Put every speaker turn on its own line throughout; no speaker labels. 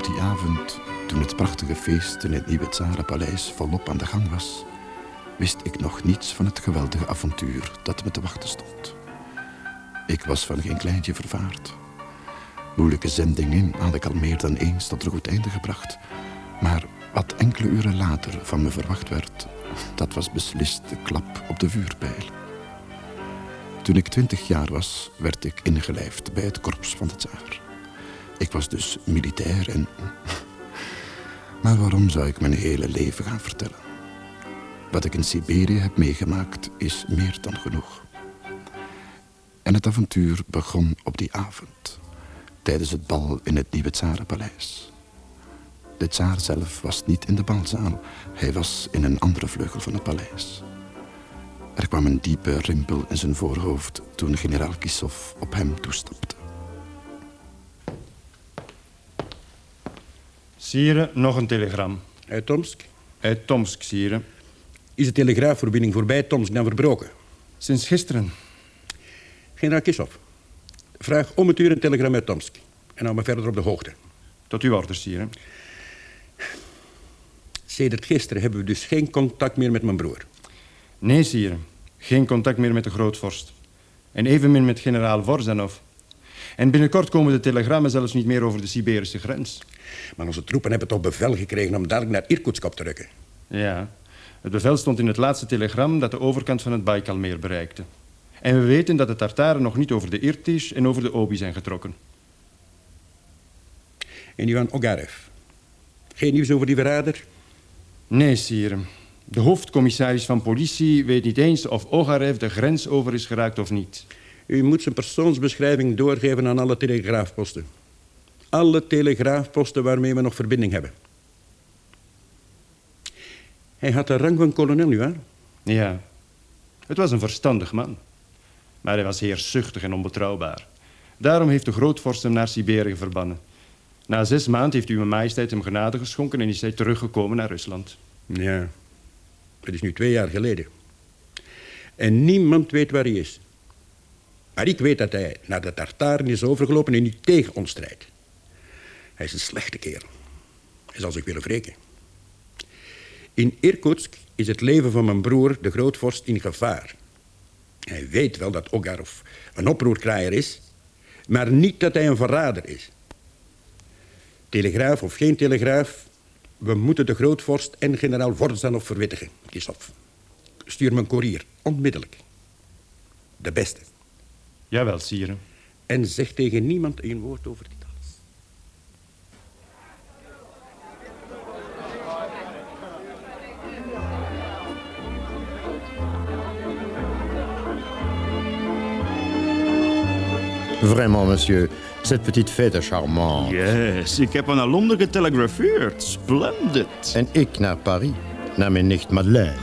Op die avond, toen het prachtige feest in het nieuwe Tsarenpaleis volop aan de gang was, wist ik nog niets van het geweldige avontuur dat me te wachten stond. Ik was van geen kleintje vervaard. Moeilijke zendingen had ik al meer dan eens tot een goed einde gebracht. Maar wat enkele uren later van me verwacht werd, dat was beslist de klap op de vuurpijl. Toen ik twintig jaar was, werd ik ingelijfd bij het korps van de tsaar. Ik was dus militair en... Maar waarom zou ik mijn hele leven gaan vertellen? Wat ik in Siberië heb meegemaakt is meer dan genoeg. En het avontuur begon op die avond, tijdens het bal in het Nieuwe Tsarenpaleis. De tsaar zelf was niet in de balzaal, hij was in een andere vleugel van het paleis. Er kwam een diepe rimpel in zijn voorhoofd toen generaal Kisov op hem toestapte.
Sire, nog een telegram.
Uit Tomsk?
Uit Tomsk, sire.
Is de telegraafverbinding voorbij Tomsk dan verbroken?
Sinds gisteren.
Generaal Kisov, vraag om het uur een telegram uit Tomsk. En hou me verder op de hoogte.
Tot uw orders, sire.
Sedert gisteren hebben we dus geen contact meer met mijn broer.
Nee, sire. Geen contact meer met de grootvorst. En evenmin met generaal Vorzanov. En binnenkort komen de telegrammen zelfs niet meer over de Siberische grens.
Maar onze troepen hebben toch bevel gekregen om dadelijk naar Irkutsk op te rukken.
Ja, het bevel stond in het laatste telegram dat de overkant van het Baikalmeer bereikte. En we weten dat de Tartaren nog niet over de Irtish en over de Obi zijn getrokken.
En Ivan Ogarev? Geen nieuws over die verrader?
Nee, sire. De hoofdcommissaris van politie weet niet eens of Ogarev de grens over is geraakt of niet.
U moet zijn persoonsbeschrijving doorgeven aan alle telegraafposten. Alle telegraafposten waarmee we nog verbinding hebben. Hij had de rang van kolonel, nietwaar?
Ja. Het was een verstandig man. Maar hij was heerzuchtig en onbetrouwbaar. Daarom heeft de grootvorst hem naar Siberië verbannen. Na zes maanden heeft uw majesteit hem genade geschonken... en is hij teruggekomen naar Rusland.
Ja, het is nu twee jaar geleden. En niemand weet waar hij is. Maar ik weet dat hij naar de Tartaren is overgelopen en nu tegen ons strijdt. Hij is een slechte kerel. Hij zal zich willen wreken. In Irkutsk is het leven van mijn broer, de grootvorst, in gevaar. Hij weet wel dat Ogarov een oproerkraaier is... maar niet dat hij een verrader is. Telegraaf of geen telegraaf... we moeten de grootvorst en generaal Vorzanov verwittigen, Kisov. Stuur me een koerier, onmiddellijk. De beste.
Jawel, sire.
En zeg tegen niemand een woord over dit
Vraiment, monsieur. Cette petite fête est charmante.
Yes, ik heb naar Londen getelegrafeerd. Splendid.
En ik naar Paris. Naar mijn nicht Madeleine.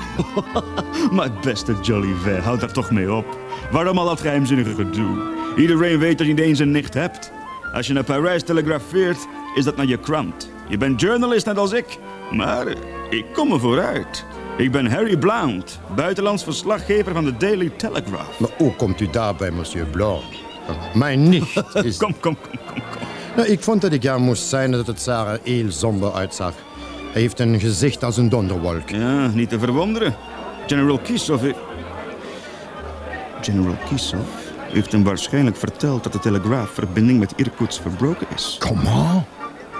Maar beste Jolivet, houd daar toch mee op. Waarom al dat geheimzinnige gedoe? Iedereen weet dat je niet eens een nicht hebt. Als je naar Parijs telegrafeert, is dat naar je krant. Je bent journalist net als ik. Maar ik kom er vooruit. Ik ben Harry Blount, buitenlands verslaggever van de Daily Telegraph.
Maar hoe komt u daarbij, monsieur Blanc? Mijn nicht is...
Kom, kom, kom, kom, kom.
Nou, ik vond dat ik ja moest zijn dat het Sarah er heel somber uitzag. Hij heeft een gezicht als een donderwolk.
Ja, niet te verwonderen. General Kisov... General Kisov heeft hem waarschijnlijk verteld dat de telegraafverbinding met Irkutsk verbroken is.
Comment?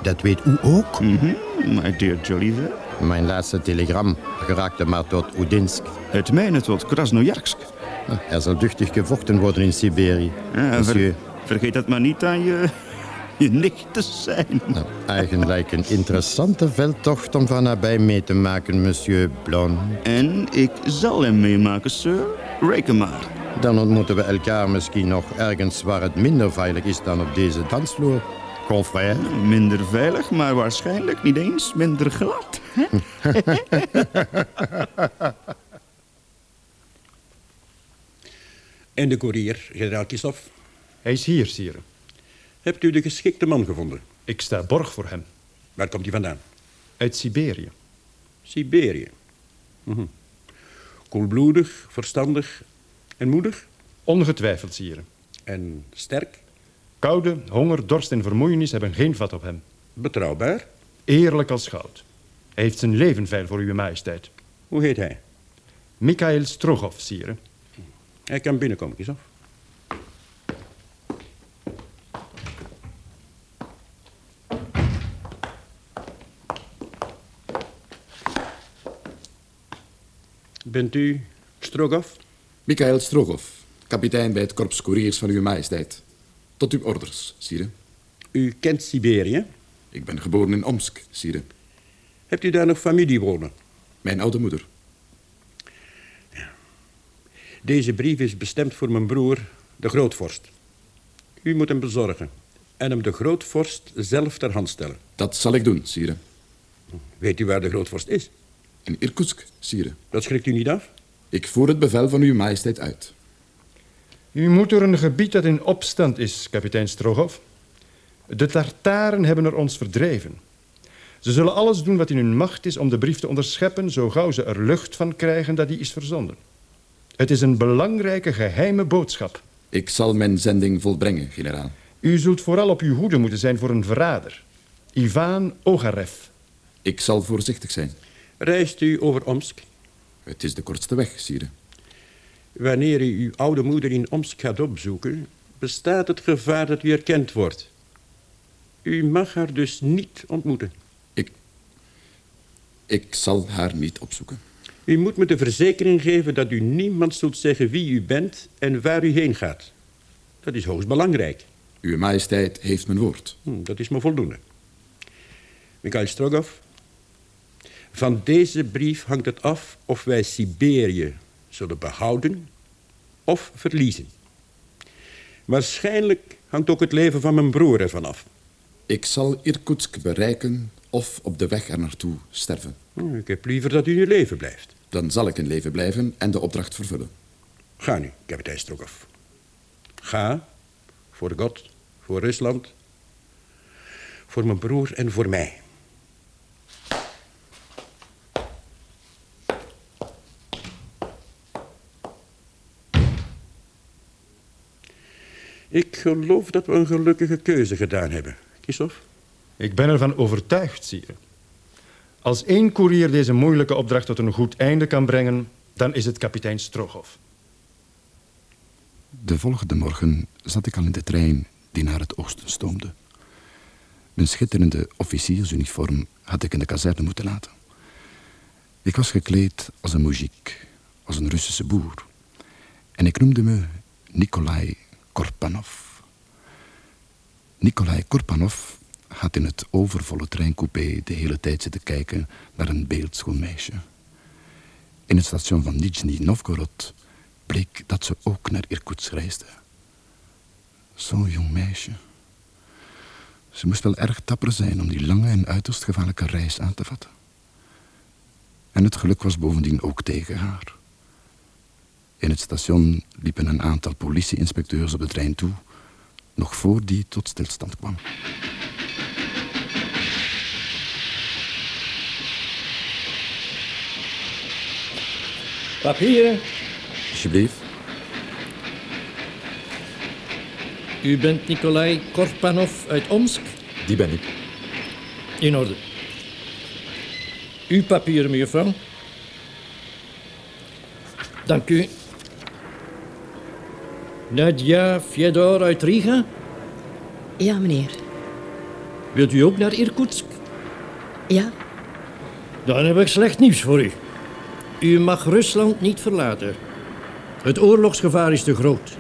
Dat weet u ook?
Mhm, my dear Jolivet.
Mijn laatste telegram geraakte maar tot Udinsk.
Het mijne tot Krasnojarsk.
Er zal duchtig gevochten worden in Siberië.
Ja,
monsieur,
ver- vergeet dat maar niet aan je, je nicht te zijn.
nou, eigenlijk een interessante veldtocht om van nabij mee te maken, monsieur Blanc.
En ik zal hem meemaken, sir. Reken maar.
Dan ontmoeten we elkaar misschien nog ergens waar het minder veilig is dan op deze dansvloer. Confrère.
Minder veilig, maar waarschijnlijk niet eens minder glad.
En de koerier, generaal Kisov.
Hij is hier, sire.
Hebt u de geschikte man gevonden?
Ik sta borg voor hem.
Waar komt hij vandaan?
Uit Siberië.
Siberië. Mhm. Koelbloedig, verstandig en moedig.
Ongetwijfeld, sire.
En sterk.
Koude, honger, dorst en vermoeienis hebben geen vat op hem.
Betrouwbaar.
Eerlijk als goud. Hij heeft zijn leven veil voor uw majesteit.
Hoe heet hij?
Mikhail Strogoff, sire.
Hij kan binnenkomen, Kisov. Bent u Strogoff?
Mikhail Strogoff, kapitein bij het korps couriers van uw majesteit. Tot uw orders, sire.
U kent Siberië.
Ik ben geboren in Omsk, sire.
Hebt u daar nog familie wonen?
Mijn oude moeder.
Deze brief is bestemd voor mijn broer, de grootvorst. U moet hem bezorgen en hem de grootvorst zelf ter hand stellen.
Dat zal ik doen, sire.
Weet u waar de grootvorst is?
In Irkutsk, sire.
Dat schrikt u niet af?
Ik voer het bevel van uw majesteit uit.
U moet door een gebied dat in opstand is, kapitein Strogoff. De Tartaren hebben er ons verdreven. Ze zullen alles doen wat in hun macht is om de brief te onderscheppen... zo gauw ze er lucht van krijgen dat die is verzonden. Het is een belangrijke geheime boodschap.
Ik zal mijn zending volbrengen, generaal.
U zult vooral op uw hoede moeten zijn voor een verrader. Ivan Ogarev.
Ik zal voorzichtig zijn.
Reist u over Omsk?
Het is de kortste weg, sire.
Wanneer u uw oude moeder in Omsk gaat opzoeken... bestaat het gevaar dat u erkend wordt. U mag haar dus niet ontmoeten.
Ik... Ik zal haar niet opzoeken.
U moet me de verzekering geven dat u niemand zult zeggen wie u bent en waar u heen gaat. Dat is hoogst belangrijk.
Uw majesteit heeft mijn woord.
Hm, dat is me voldoende. Mikhail Strogoff, van deze brief hangt het af of wij Siberië zullen behouden of verliezen. Waarschijnlijk hangt ook het leven van mijn broer ervan af.
Ik zal Irkutsk bereiken of op de weg er naartoe sterven.
Hm, Ik heb liever dat u in leven blijft.
Dan zal ik in leven blijven en de opdracht vervullen.
Ga nu, kapitein Strogoff. Ga, voor God, voor Rusland, voor mijn broer en voor mij. Ik geloof dat we een gelukkige keuze gedaan hebben. Kisov?
Ik ben ervan overtuigd, sire. Als één koerier deze moeilijke opdracht tot een goed einde kan brengen... dan is het kapitein Strogoff.
De volgende morgen zat ik al in de trein die naar het oosten stoomde. Mijn schitterende officiersuniform had ik in de kazerne moeten laten. Ik was gekleed als een muzijk, als een Russische boer. En ik noemde me Nikolai Korpanov. Nikolai Korpanov had in het overvolle treincoupé de hele tijd zitten kijken naar een beeldschoon meisje. In het station van Nizhny Novgorod bleek dat ze ook naar Irkutsk reisde. Zo'n jong meisje. Ze moest wel erg dapper zijn om die lange en uiterst gevaarlijke reis aan te vatten. En het geluk was bovendien ook tegen haar. In het station liepen een aantal politieinspecteurs op de trein toe, nog voor die tot stilstand kwam.
Papieren.
Alsjeblieft.
U bent Nikolai Korpanov uit Omsk.
Die ben ik.
In orde. Uw papieren, mevrouw. Dank u. Nadia Fyodor uit Riga.
Ja, meneer.
Wilt u ook naar Irkutsk?
Ja,
Dan heb ik slecht nieuws voor u. U mag Rusland niet verlaten. Het oorlogsgevaar is te groot.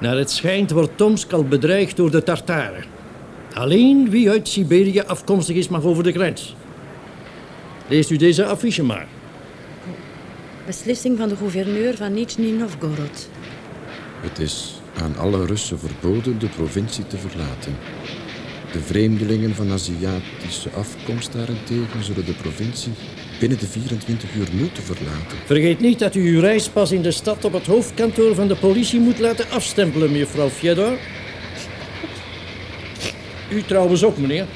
Naar het schijnt wordt Tomsk al bedreigd door de Tartaren. Alleen wie uit Siberië afkomstig is mag over de grens. Leest u deze affiche maar.
beslissing van de gouverneur van Nizhny Novgorod.
Het is aan alle Russen verboden de provincie te verlaten. De vreemdelingen van Aziatische afkomst daarentegen zullen de provincie binnen de 24 uur moeten verlaten.
Vergeet niet dat u uw reispas in de stad op het hoofdkantoor van de politie moet laten afstempelen, mevrouw Fjodor. U trouwens ook, meneer.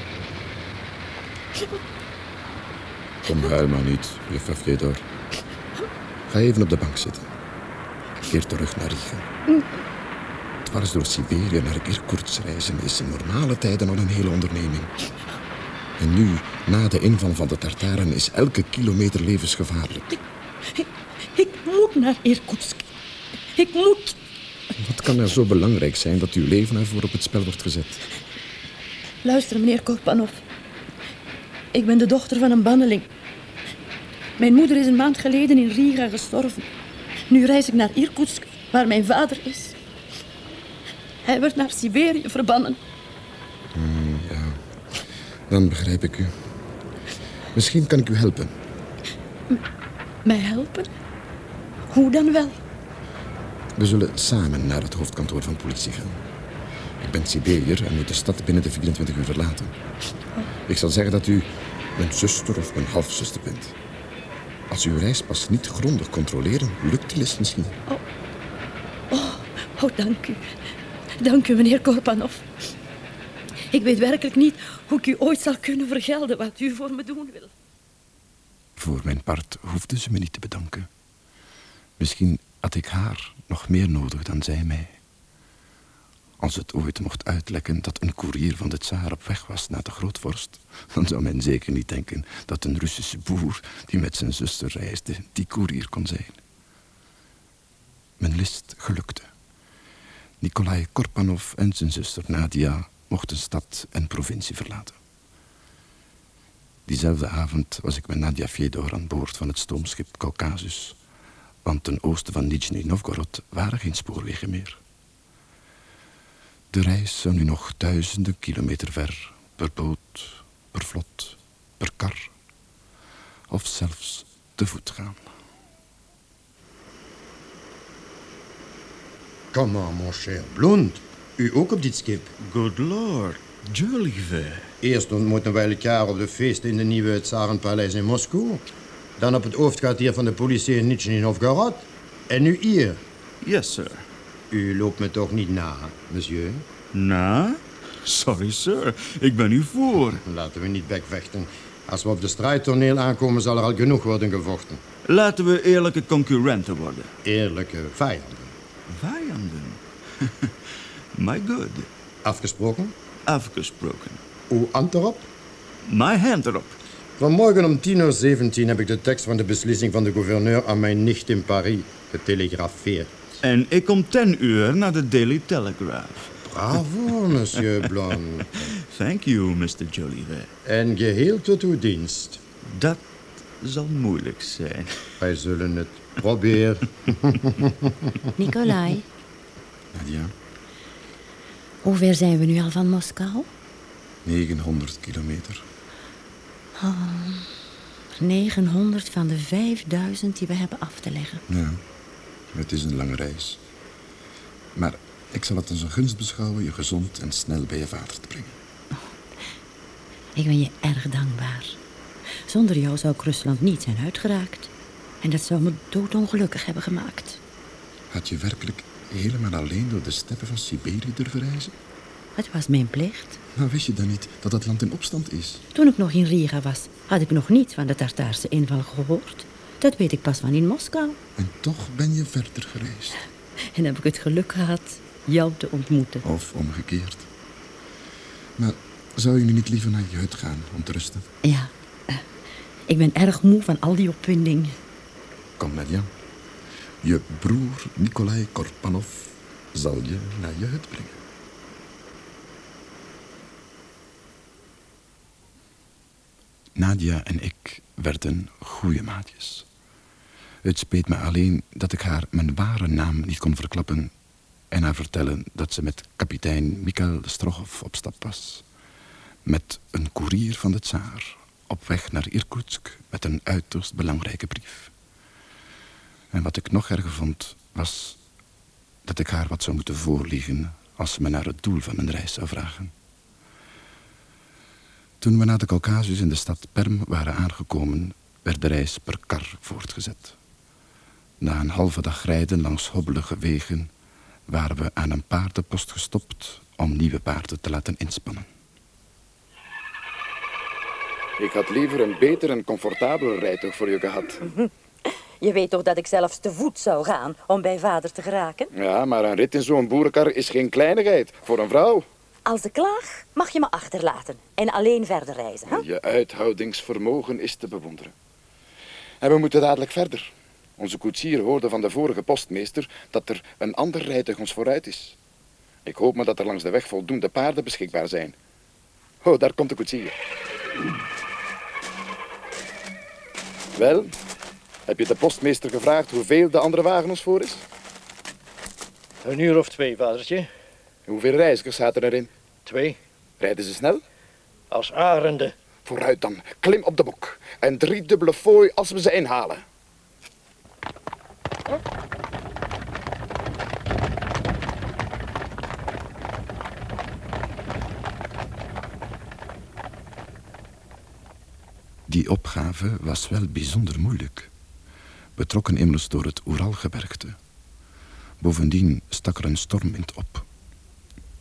Kom, huil maar niet, juffrouw Fjedor. Ga even op de bank zitten. Keer terug naar Riga. Dwars door Siberië naar Irkutsk reizen is in normale tijden al een hele onderneming. En nu, na de inval van de Tartaren, is elke kilometer levensgevaarlijk.
Ik, ik moet naar Irkutsk. Ik moet.
Wat kan er zo belangrijk zijn dat uw leven ervoor op het spel wordt gezet?
Luister, meneer Korpanov. Ik ben de dochter van een banneling. Mijn moeder is een maand geleden in Riga gestorven. Nu reis ik naar Irkutsk, waar mijn vader is. Hij werd naar Siberië verbannen.
Dan begrijp ik u. Misschien kan ik u helpen.
Mij helpen? Hoe dan wel?
We zullen samen naar het hoofdkantoor van politie gaan. Ik ben Siberiër en moet de stad binnen de 24 uur verlaten. Ik zal zeggen dat u mijn zuster of mijn halfzuster bent. Als u uw reispas niet grondig controleren, lukt die les misschien.
Oh, dank u. Dank u, meneer Korpanov. Ik weet werkelijk niet hoe ik u ooit zal kunnen vergelden wat u voor me doen wil.
Voor mijn part hoefde ze me niet te bedanken. Misschien had ik haar nog meer nodig dan zij mij. Als het ooit mocht uitlekken dat een koerier van de tsaar op weg was naar de grootvorst, dan zou men zeker niet denken dat een Russische boer die met zijn zuster reisde, die koerier kon zijn. Mijn list gelukte. Nikolai Korpanov en zijn zuster Nadia mochten stad en provincie verlaten. Diezelfde avond was ik met Nadia Fedor aan boord van het stoomschip Caucasus, want ten oosten van Nizhny Novgorod waren geen spoorwegen meer. De reis zou nu nog duizenden kilometer ver, per boot, per vlot, per kar, of zelfs te voet gaan.
Comment, mon cher Blond? U ook op dit schip?
Good lord, Jolivet.
Eerst ontmoeten wij elkaar op de feesten in de nieuwe Tsarenpaleis in Moskou. Dan op het hoofdkwartier van de politie in Nizhny Novgorod. En nu hier.
Yes, sir.
U loopt me toch niet na, monsieur?
Na? Sorry, sir. Ik ben u voor.
Laten we niet bekvechten. Als we op de strijdtoneel aankomen, zal er al genoeg worden gevochten.
Laten we eerlijke concurrenten worden.
Eerlijke vijanden.
Vijanden. My good.
Afgesproken?
Afgesproken.
Uw hand erop?
My hand erop.
Vanmorgen om 10.17 uur heb ik de tekst van de beslissing van de gouverneur aan mijn nicht in Paris getelegrafeerd.
En ik om ten uur naar de Daily Telegraph.
Bravo, monsieur Blond.
Thank you, Mr. Jolivet.
En geheel tot uw dienst.
Dat zal moeilijk zijn.
Wij zullen het proberen.
Nikolai,
Nadia,
hoe ver zijn we nu al van Moskou?
900 kilometer.
900 van de 5000 die we hebben af te leggen.
Ja, het is een lange reis. Maar ik zal het als een gunst beschouwen je gezond en snel bij je vader te brengen.
Ik ben je erg dankbaar. Zonder jou zou ik Rusland niet zijn uitgeraakt. En dat zou me doodongelukkig hebben gemaakt.
Had je werkelijk helemaal alleen door de steppen van Siberië durven reizen?
Het was mijn plicht.
Nou wist je dan niet dat het land in opstand is?
Toen ik nog in Riga was, had ik nog niet van de Tartaarse inval gehoord. Dat weet ik pas van in Moskou.
En toch ben je verder gereisd.
En heb ik het geluk gehad jou te ontmoeten.
Of omgekeerd. Maar zou je nu niet liever naar je hut gaan om te rusten?
Ja, ik ben erg moe van al die opwinding.
Kom, Nadia. Je broer Nikolai Korpanov zal je naar je hut brengen. Nadia en ik werden goede maatjes. Het speet me alleen dat ik haar mijn ware naam niet kon verklappen... en haar vertellen dat ze met kapitein Mikhail Strogoff op stap was. Met een koerier van de tsaar op weg naar Irkutsk met een uiterst belangrijke brief. En wat ik nog erger vond, was dat ik haar wat zou moeten voorliegen als ze me naar het doel van mijn reis zou vragen. Toen we na de Caucasus in de stad Perm waren aangekomen, werd de reis per kar voortgezet. Na een halve dag rijden langs hobbelige wegen waren we aan een paardenpost gestopt om nieuwe paarden te laten inspannen. Ik had liever een beter en comfortabeler rijtuig voor je gehad.
Je weet toch dat ik zelfs te voet zou gaan om bij vader te geraken?
Ja, maar een rit in zo'n boerenkar is geen kleinigheid voor een vrouw.
Als ik klaag, mag je me achterlaten en alleen verder reizen. Hè?
Je uithoudingsvermogen is te bewonderen. En we moeten dadelijk verder. Onze koetsier hoorde van de vorige postmeester dat er een ander rijtuig ons vooruit is. Ik hoop maar dat er langs de weg voldoende paarden beschikbaar zijn. Oh, daar komt de koetsier. Wel, heb je de postmeester gevraagd hoeveel de andere wagen ons voor is?
Een uur of twee, vadertje.
Hoeveel reizigers zaten erin?
Twee.
Rijden ze snel?
Als arenden.
Vooruit dan, klim op de bok. En drie dubbele fooi als we ze inhalen. Die opgave was wel bijzonder moeilijk. We trokken immers door het Oeralgebergte. Bovendien stak er een stormwind op.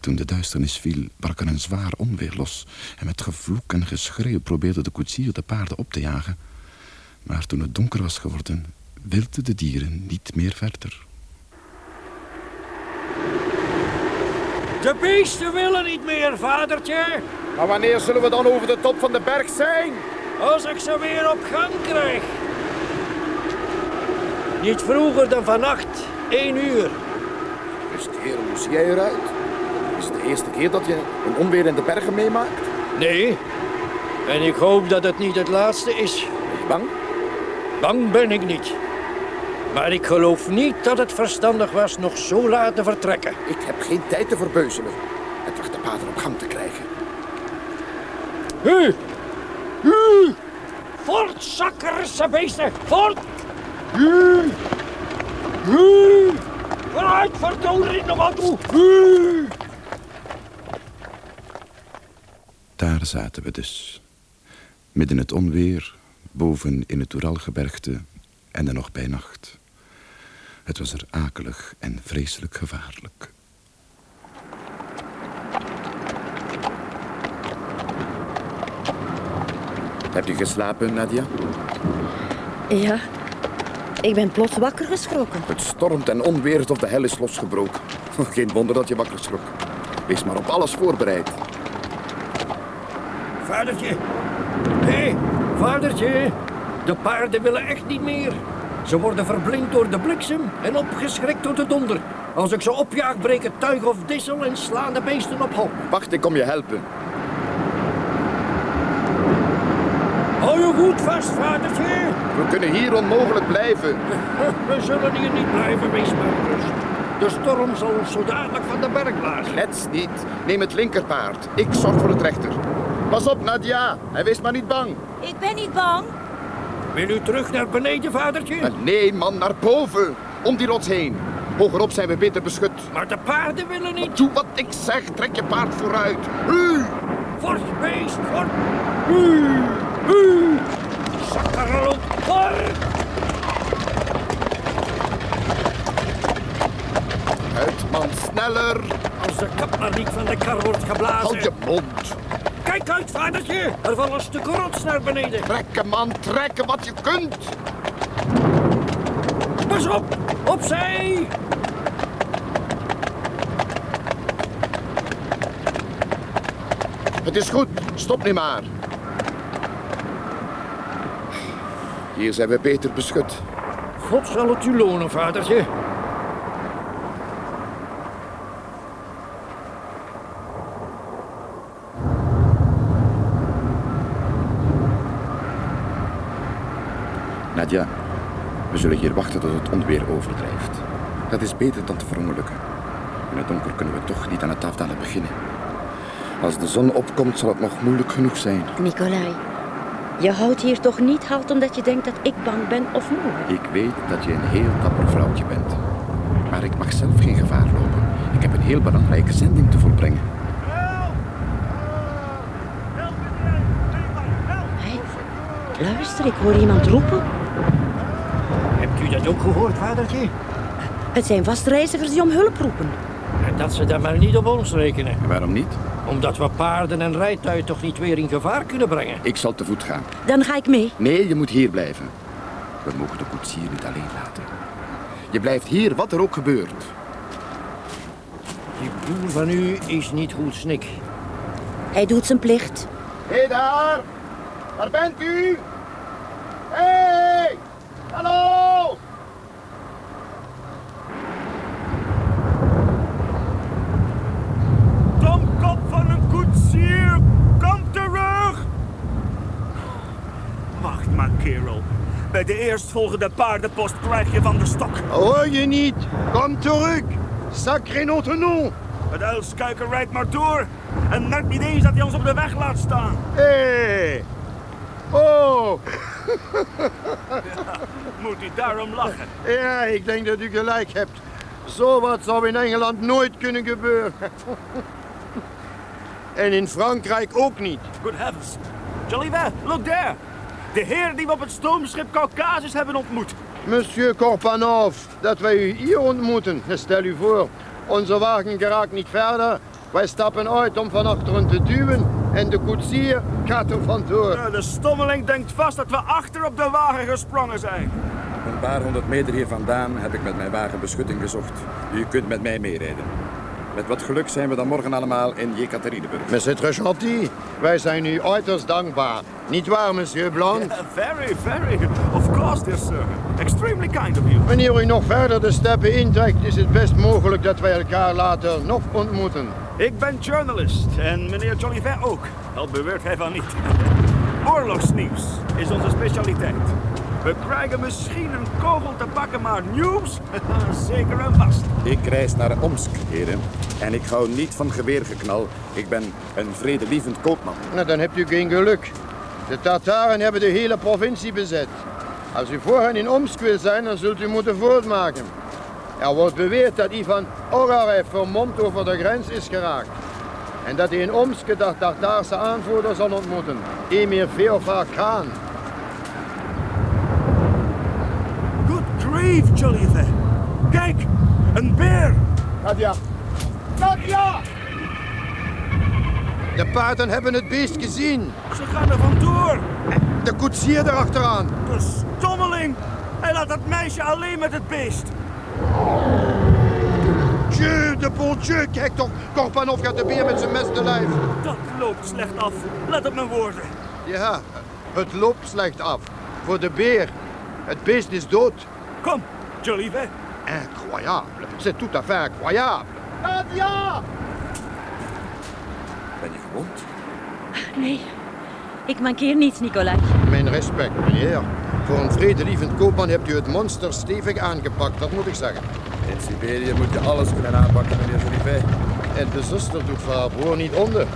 Toen de duisternis viel, brak er een zwaar onweer los... en met gevloek en geschreeuw probeerde de koetsier de paarden op te jagen. Maar toen het donker was geworden, wilden de dieren niet meer verder.
De beesten willen niet meer, vadertje.
Maar wanneer zullen we dan over de top van de berg zijn?
Als ik ze weer op gang krijg. Niet vroeger dan vannacht, één uur.
Heer, hoe zie jij eruit? Is het de eerste keer dat je een onweer in de bergen meemaakt?
Nee. En ik hoop dat het niet het laatste is.
Ben je bang?
Bang ben ik niet. Maar ik geloof niet dat het verstandig was nog zo laat te vertrekken.
Ik heb geen tijd te verbeuzelen. Het wacht de paarden op gang te krijgen.
Hu! Hu! Voort, zakkerse beesten! Voort! Hu! Hu! Vooruit, verdorie nog wat toe! Hu!
Daar zaten we dus. Midden het onweer, boven in het Oeralgebergte en dan nog bij nacht. Het was er akelig en vreselijk gevaarlijk. Heb je geslapen, Nadia?
Ja, ik ben plots wakker geschrokken.
Het stormt en onweert of de hel is losgebroken. Geen wonder dat je wakker schrok. Wees maar op alles voorbereid.
Vadertje! Hé, hey, vadertje! De paarden willen echt niet meer. Ze worden verblind door de bliksem en opgeschrikt door de donder. Als ik ze opjaag, breken tuig of dissel en slaan de beesten op hol.
Wacht, ik kom je helpen.
Hou je goed vast, vadertje.
We kunnen hier onmogelijk blijven.
We zullen hier niet blijven, wees maar rust. De storm zal ons zo dadelijk van de berg blazen.
Klets niet. Neem het linkerpaard. Ik zorg voor het rechter. Pas op, Nadia. Hij wees maar niet bang.
Ik ben niet bang.
Wil u terug naar beneden, vadertje?
En nee, man, naar boven. Om die rots heen. Hogerop zijn we beter beschut.
Maar de paarden willen niet.
Doe wat ik zeg. Trek je paard vooruit. U!
Fort, beest, fort. U, u.
Uit, man, sneller.
Als de kap maar niet van de kar wordt geblazen.
Houd je mond.
Kijk uit, vadertje. Er vallen stukken rots naar beneden.
Trekken, man, trekken wat je kunt.
Pas op, opzij.
Het is goed. Stop nu maar. Hier zijn we beter beschut.
God zal het u lonen, vadertje.
Nadja, we zullen hier wachten tot het onweer overdrijft. Dat is beter dan te verongelukken. In het donker kunnen we toch niet aan het afdalen beginnen. Als de zon opkomt, zal het nog moeilijk genoeg zijn.
Nicolai, je houdt hier toch niet halt omdat je denkt dat ik bang ben of moe?
Ik weet dat je een heel dapper vrouwtje bent. Maar ik mag zelf geen gevaar lopen. Ik heb een heel belangrijke zending te volbrengen.
Hé, luister, ik hoor iemand roepen.
Hebt u dat ook gehoord, vadertje?
Het zijn vast reizigers die om hulp roepen.
En dat ze dan maar niet op ons rekenen.
En waarom niet?
Omdat we paarden en rijtuig toch niet weer in gevaar kunnen brengen.
Ik zal te voet gaan.
Dan ga ik mee.
Nee, je moet hier blijven. We mogen de koetsier niet alleen laten. Je blijft hier, wat er ook gebeurt.
Die broer van u is niet goed, Snik.
Hij doet zijn plicht.
Hé hey daar! Waar bent u? Hé! Hey! Hallo!
Domkop van een koetsier, kom terug! Wacht maar, kerel. Bij de eerstvolgende paardenpost krijg je van de stok.
Hoor je niet? Kom terug! Sacré notre nom!
Het uilskuiker rijdt maar door. En merkt niet eens dat hij ons op de weg laat staan.
Hé! Hey. Oh!
Moet hij daarom lachen?
Ja, ik denk dat u gelijk hebt. Zo wat zou in Engeland nooit kunnen gebeuren. en in Frankrijk ook niet.
Good heavens. Jolivet, look there. De heer die we op het stoomschip Caucasus hebben ontmoet.
Monsieur Korpanov, dat wij u hier ontmoeten. Stel u voor, onze wagen geraakt niet verder. Wij stappen uit om van achteren te duwen en de koetsier gaat er vandoor.
De stommeling denkt vast dat we achter op de wagen gesprongen zijn.
Een paar honderd meter hier vandaan heb ik met mijn wagen beschutting gezocht. U kunt met mij meerijden. Met wat geluk zijn we dan morgen allemaal in Jekaterinburg.
Monsieur très gentil, wij zijn u uiterst dankbaar. Niet waar, monsieur Blanc?
Yeah, very, very. Of course, dear sir. Extremely kind of you.
Wanneer u nog verder de steppen intrekt, is het best mogelijk dat wij elkaar later nog ontmoeten.
Ik ben journalist en meneer Jolivet ook. Al beweert hij van niet. Oorlogsnieuws is onze specialiteit. We krijgen misschien een kogel te pakken, maar nieuws? Zeker en vast.
Ik reis naar Omsk, heren. En ik hou niet van geweergeknal. Ik ben een vredelievend koopman.
Nou, dan hebt u geen geluk. De Tataren hebben de hele provincie bezet. Als u voor hen in Omsk wil zijn, dan zult u moeten voortmaken. Er wordt beweerd dat Ivan Ogarev vermomd over de grens is geraakt. En dat hij in Omsk de Tataarse aanvoerder zal ontmoeten, Emir Feofar Khan.
Grief, Jolivet. Kijk, een beer.
Nadja! Nadja! De paarden hebben het beest gezien.
Ze gaan er vandoor.
De koetsier erachteraan.
De stommeling. Hij laat dat meisje alleen met het beest.
Dieu de bon Dieu, kijk toch. Korpanov gaat de beer met zijn mes te lijf.
Dat loopt slecht af. Let op mijn woorden.
Ja, het loopt slecht af. Voor de beer. Het beest is dood.
Kom, Jolivet.
Incroyable. C'est tout à fait incroyable. Nadia!
Ben je gewond?
Nee, ik mankeer niets, Nicolai.
Mijn respect, meneer. Voor een vredelievend koopman hebt u het monster stevig aangepakt, dat moet ik zeggen.
In Siberië moet je alles kunnen aanpakken, meneer Jolivet.
En de zuster doet voor haar broer niet onder.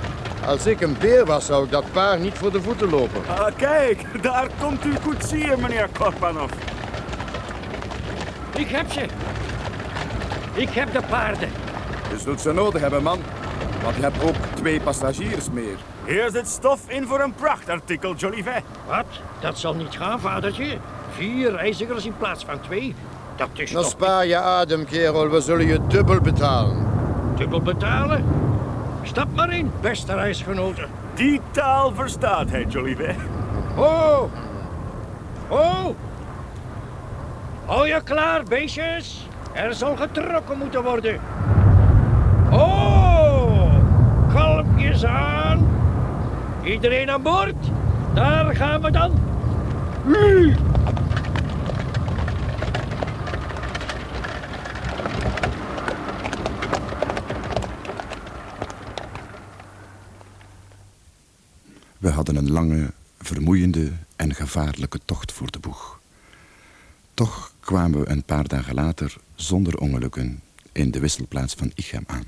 Als ik een beer was, zou ik dat paar niet voor de voeten lopen.
Ah, kijk, daar komt uw koetsier, meneer Korpanov.
Ik heb ze. Ik heb de paarden.
Je zult ze nodig hebben, man. Want je hebt ook twee passagiers meer.
Hier zit stof in voor een prachtartikel, Jolivet.
Wat? Dat zal niet gaan, vadertje. Vier reizigers in plaats van twee. Dat is
Dan
toch
spaar je adem, kerel. We zullen je dubbel betalen.
dubbel betalen? Stap maar in, beste reisgenoten.
Die taal verstaat hij, Jolivet.
Ho! Ho! Hou je klaar, beestjes. Er zal getrokken moeten worden. Oh! Kalmpjes aan. Iedereen aan boord. Daar gaan we dan.
We hadden een lange, vermoeiende en gevaarlijke tocht voor de boeg. Toch kwamen we een paar dagen later zonder ongelukken in de wisselplaats van Ichem aan.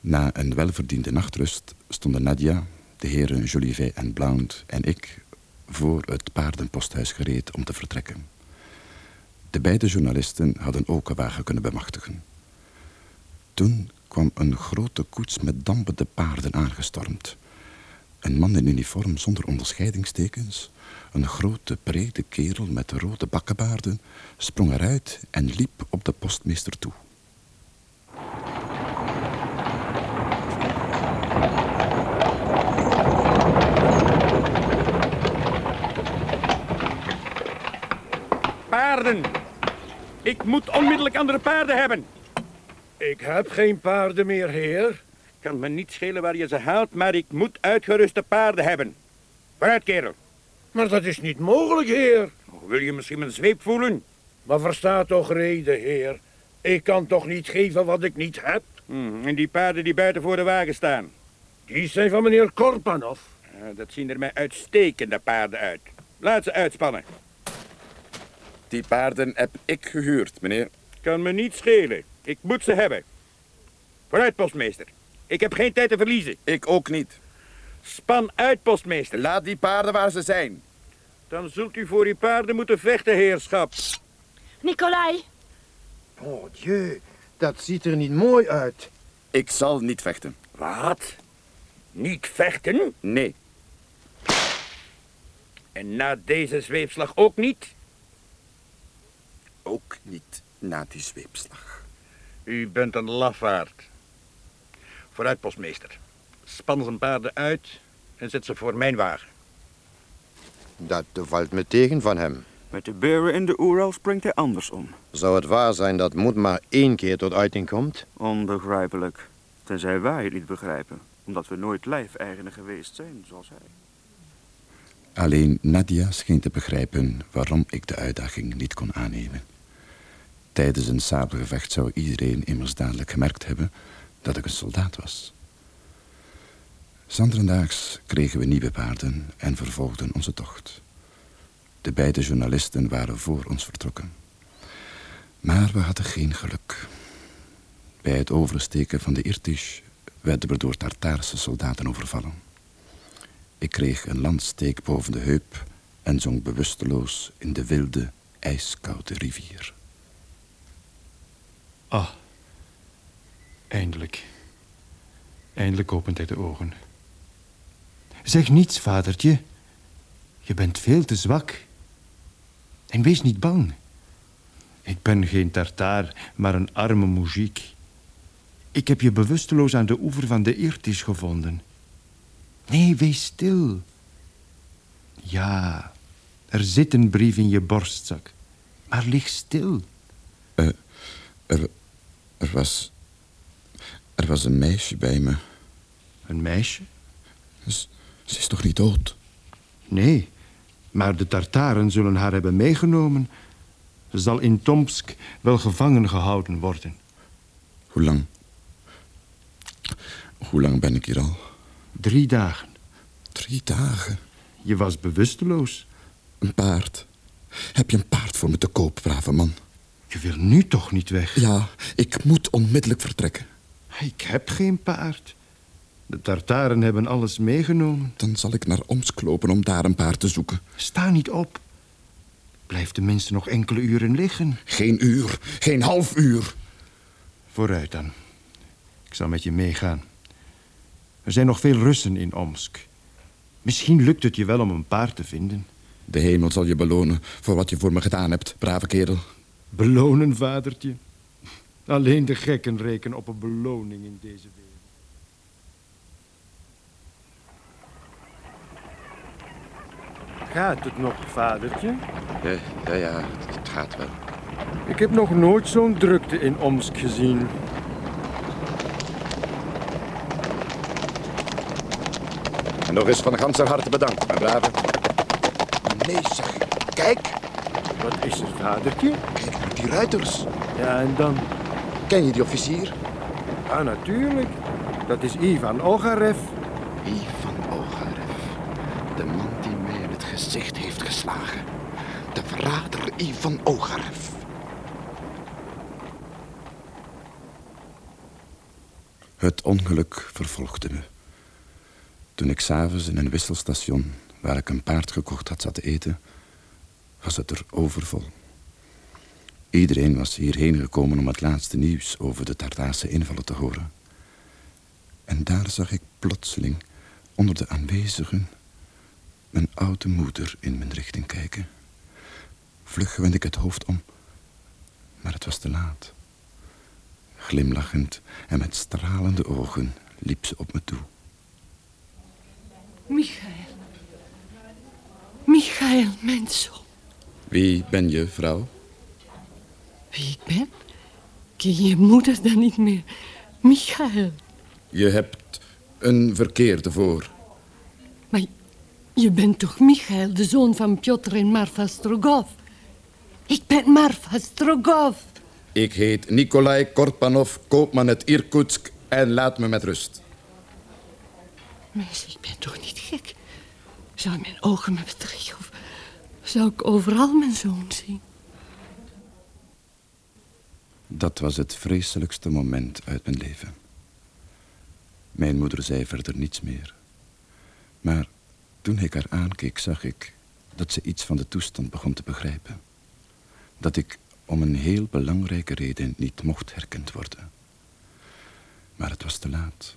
Na een welverdiende nachtrust stonden Nadia, de heren Jolivet en Blount en ik voor het paardenposthuis gereed om te vertrekken. De beide journalisten hadden ook een wagen kunnen bemachtigen. Toen kwam een grote koets met dampende paarden aangestormd. Een man in uniform zonder onderscheidingstekens, een grote, brede kerel met rode bakkenbaarden, sprong eruit en liep op de postmeester toe.
paarden. Ik moet onmiddellijk andere paarden hebben.
Ik heb geen paarden meer, heer.
Kan me niet schelen waar je ze haalt, maar ik moet uitgeruste paarden hebben. Vooruit, kerel.
Maar dat is niet mogelijk, heer.
Wil je misschien mijn zweep voelen?
Maar versta toch reden, heer. Ik kan toch niet geven wat ik niet heb?
Hmm, en die paarden die buiten voor de wagen staan?
Die zijn van meneer Korpanov.
Ja, dat zien er mij uitstekende paarden uit. Laat ze uitspannen.
Die paarden heb ik gehuurd, meneer.
Kan me niet schelen. Ik moet ze hebben. Vooruit, postmeester. Ik heb geen tijd te verliezen.
Ik ook niet.
Span uit, postmeester.
Laat die paarden waar ze zijn.
Dan zult u voor uw paarden moeten vechten, heerschap.
Nicolai,
Oh, dieu, dat ziet er niet mooi uit.
Ik zal niet vechten.
Wat? Niet vechten?
Nee.
En na deze zweepslag ook niet?
Ook niet na die zweepslag.
U bent een lafaard. Vooruit, postmeester. Span zijn paarden uit en zet ze voor mijn wagen.
Dat valt me tegen van hem.
Met de beuren in de Oeral springt hij andersom.
Zou het waar zijn dat moed maar één keer tot uiting komt?
Onbegrijpelijk. Tenzij wij het niet begrijpen. Omdat we nooit lijfeigenen geweest zijn, zoals hij.
Alleen Nadia scheen te begrijpen waarom ik de uitdaging niet kon aannemen. Tijdens een sabelgevecht zou iedereen immers dadelijk gemerkt hebben dat ik een soldaat was. Zandrendaags kregen we nieuwe paarden en vervolgden onze tocht. De beide journalisten waren voor ons vertrokken. Maar we hadden geen geluk. Bij het oversteken van de Irtish werden we door Tartaarse soldaten overvallen. Ik kreeg een landsteek boven de heup en zonk bewusteloos in de wilde, ijskoude rivier.
Ah, eindelijk. Eindelijk opent hij de ogen. Zeg niets, vadertje. Je bent veel te zwak. En wees niet bang. Ik ben geen tartaar, maar een arme muziek. Ik heb je bewusteloos aan de oever van de Irtisch gevonden. Nee, wees stil. Ja, er zit een brief in je borstzak. Maar lig stil.
Er, er was... Er was een meisje bij me.
Een meisje?
Ze, ze is toch niet dood?
Nee, maar de Tartaren zullen haar hebben meegenomen. Ze zal in Tomsk wel gevangen gehouden worden.
Hoe lang? Hoe lang ben ik hier al?
Drie dagen.
Drie dagen?
Je was bewusteloos.
Een paard. Heb je een paard voor me te koop, brave man?
Je wil nu toch niet weg?
Ja, ik moet onmiddellijk vertrekken.
Ik heb geen paard. De Tartaren hebben alles meegenomen.
Dan zal ik naar Omsk lopen om daar een paard te zoeken.
Sta niet op. Blijf tenminste nog enkele uren liggen.
Geen uur, geen half uur.
Vooruit dan. Ik zal met je meegaan. Er zijn nog veel Russen in Omsk. Misschien lukt het je wel om een paard te vinden.
De hemel zal je belonen voor wat je voor me gedaan hebt, brave kerel.
Belonen, vadertje? Alleen de gekken rekenen op een beloning in deze wereld. Gaat het nog, vadertje?
Ja, ja, ja, het gaat wel.
Ik heb nog nooit zo'n drukte in Omsk gezien.
En nog eens van ganser harte bedankt, mijn brave.
Nee, zeg. Kijk,
Wat is er, vadertje?
kijk naar die ruiters.
Ja, en dan?
Ken je die officier?
Ja, natuurlijk. Dat is Ivan Ogarev.
Ivan Ogarev. De man die mij in het gezicht heeft De verrader Ivan Ogarev. Het ongeluk vervolgde me. Toen ik s'avonds in een wisselstation, waar ik een paard gekocht had, zat te eten, was het er overvol. Iedereen was hierheen gekomen om het laatste nieuws over de Tartaarse invallen te horen. En daar zag ik plotseling onder de aanwezigen mijn oude moeder in mijn richting kijken. Vlug wendde ik het hoofd om, maar het was te laat. Glimlachend en met stralende ogen liep ze op me toe.
Michael. Michael, mijn zoon.
Wie ben je, vrouw?
Wie ik ben? Ken je moeder dan niet meer? Michael.
Je hebt een verkeerde voor.
Maar je bent toch Michael, de zoon van Piotr en Marfa Strogov? Ik ben Marfa Strogov.
Ik heet Nikolai Kortpanov, koopman uit Irkutsk en laat me met rust.
Meisje, ik ben toch niet gek? Zou mijn ogen me bedriegen of zou ik overal mijn zoon zien?
Dat was het vreselijkste moment uit mijn leven. Mijn moeder zei verder niets meer. Maar toen ik haar aankeek, zag ik dat ze iets van de toestand begon te begrijpen. Dat ik om een heel belangrijke reden niet mocht herkend worden. Maar het was te laat.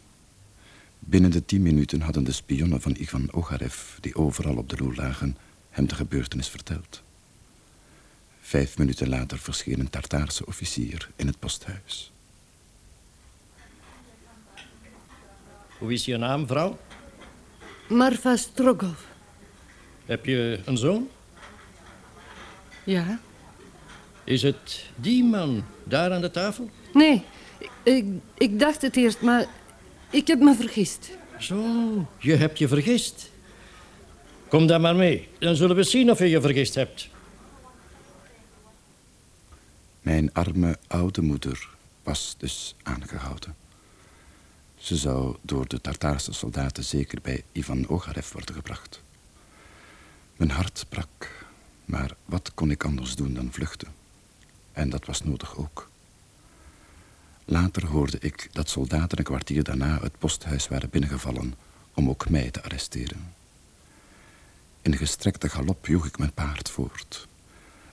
Binnen de tien minuten hadden de spionnen van Ivan Ogarev, die overal op de loer lagen, hem de gebeurtenis verteld. Vijf minuten later verscheen een Tartaarse officier in het posthuis.
Hoe is je naam, vrouw?
Marfa Strogov.
Heb je een zoon?
Ja?
Is het die man daar aan de tafel?
Nee, ik, ik dacht het eerst, maar ik heb me vergist.
Zo, je hebt je vergist. Kom dan maar mee. Dan zullen we zien of je je vergist hebt.
Mijn arme oude moeder was dus aangehouden. Ze zou door de Tartaarse soldaten zeker bij Ivan Ogarev worden gebracht. Mijn hart brak, maar wat kon ik anders doen dan vluchten? En dat was nodig ook. Later hoorde ik dat soldaten een kwartier daarna het posthuis waren binnengevallen om ook mij te arresteren. In gestrekte galop joeg ik mijn paard voort.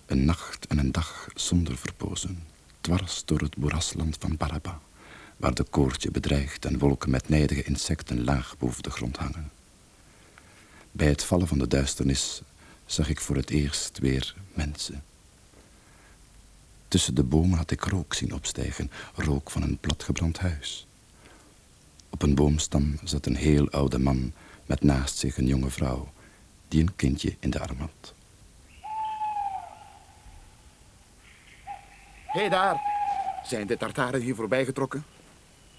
Een nacht en een dag zonder verpozen, dwars door het moerasland van Baraba, waar de koortje bedreigt en wolken met nijdige insecten laag boven de grond hangen. Bij het vallen van de duisternis zag ik voor het eerst weer mensen. Tussen de bomen had ik rook zien opstijgen, rook van een platgebrand huis. Op een boomstam zat een heel oude man met naast zich een jonge vrouw die een kindje in de arm had.
Hé, hey daar. Zijn de Tartaren hier voorbij getrokken?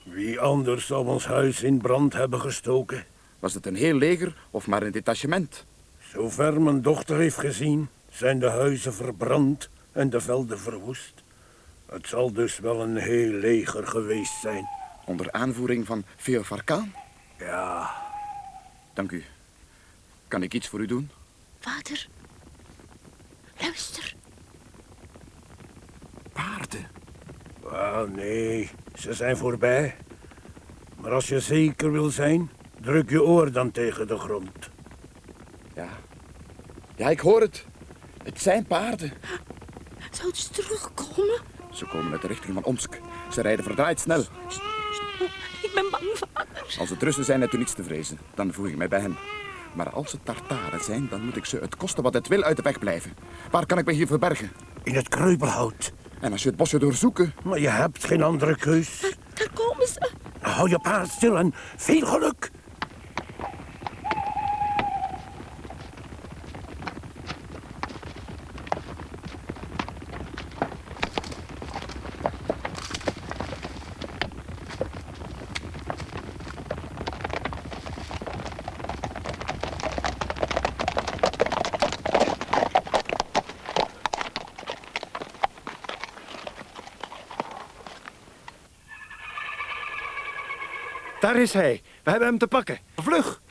Wie anders zou ons huis in brand hebben gestoken?
Was het een heel leger of maar een detachement?
Zover mijn dochter heeft gezien, zijn de huizen verbrand en de velden verwoest. Het zal dus wel een heel leger geweest zijn.
Onder aanvoering van Feofarkaan?
Ja.
Dank u. Kan ik iets voor u doen?
Vader, luister.
Paarden?
Wel, nee, ze zijn voorbij. Maar als je zeker wil zijn, druk je oor dan tegen de grond.
Ja. Ja, ik hoor het. Het zijn paarden.
Zouden ze terugkomen?
Ze komen uit de richting van Omsk. Ze rijden verdraaid snel.
Ik ben bang, vader.
Als het Russen zijn, hebt u niets te vrezen. Dan voeg ik mij bij hen. Maar als het Tartaren zijn, dan moet ik ze het kosten wat het wil uit de weg blijven. Waar kan ik me hier verbergen?
In het kreupelhout.
En als je het bosje doorzoeken?
Maar je hebt geen andere keus.
Daar komen ze.
Hou je paard stil en veel geluk.
Is hij. We hebben hem te pakken. Vlug!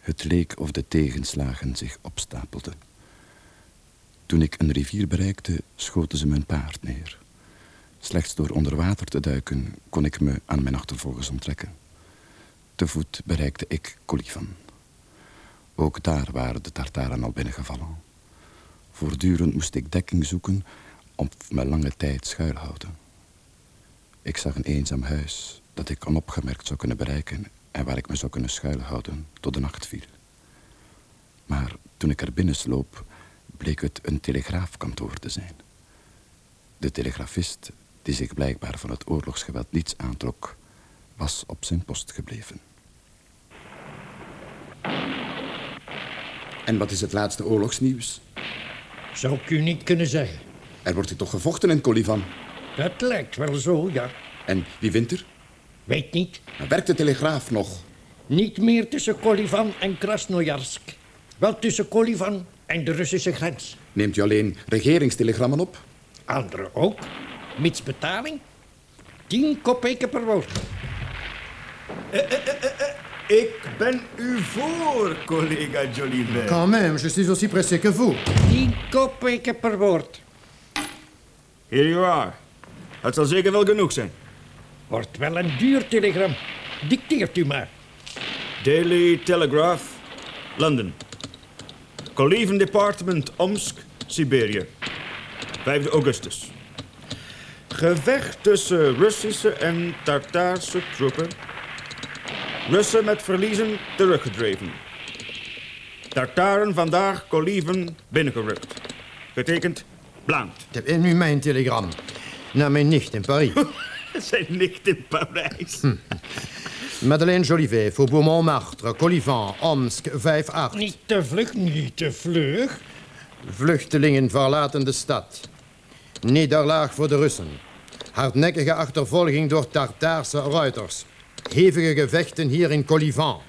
Het leek of de tegenslagen zich opstapelden. Toen ik een rivier bereikte, schoten ze mijn paard neer. Slechts door onder water te duiken kon ik me aan mijn achtervolgers onttrekken. Te voet bereikte ik Kolivan. Ook daar waren de Tartaren al binnengevallen. Voortdurend moest ik dekking zoeken of me lange tijd schuilhouden. Ik zag een eenzaam huis dat ik onopgemerkt zou kunnen bereiken en waar ik me zou kunnen schuilhouden tot de nacht viel. Maar toen ik er binnen sloop, bleek het een telegraafkantoor te zijn. De telegrafist, die zich blijkbaar van het oorlogsgeweld niets aantrok, was op zijn post gebleven. En wat is het laatste oorlogsnieuws?
Zou ik u niet kunnen zeggen.
Er wordt hier toch gevochten in Kolivan?
Dat lijkt wel zo, ja.
En wie wint er?
Weet niet.
Maar werkt de telegraaf nog?
Niet meer tussen Kolivan en Krasnojarsk. Wel tussen Kolivan en de Russische grens.
Neemt u alleen regeringstelegrammen op?
Anderen ook. Mits betaling. Tien kopeken per woord.
Ik ben u voor, collega Jolivet.
Quand même, je suis aussi pressé que vous.
Tien kopeken per woord.
Here you are. Het zal zeker wel genoeg zijn.
Wordt wel een duur telegram. Dicteert u maar.
Daily Telegraph, London. Koliven Department, Omsk, Siberië. 5 augustus. Gevecht tussen Russische en Tartaarse troepen. Russen met verliezen teruggedreven. Tartaren vandaag Koliven binnengerukt. Getekend.
Het is nu mijn telegram. Naar mijn nicht in Paris.
Zijn nicht in Parijs.
Madeleine Jolivet, Faubourg Montmartre, Colivan, Omsk, 5-8.
Niet te vlug, niet te vlug.
Vluchtelingen verlaten de stad. Nederlaag voor de Russen. Hardnekkige achtervolging door Tartaarse ruiters. Hevige gevechten hier in Colivan.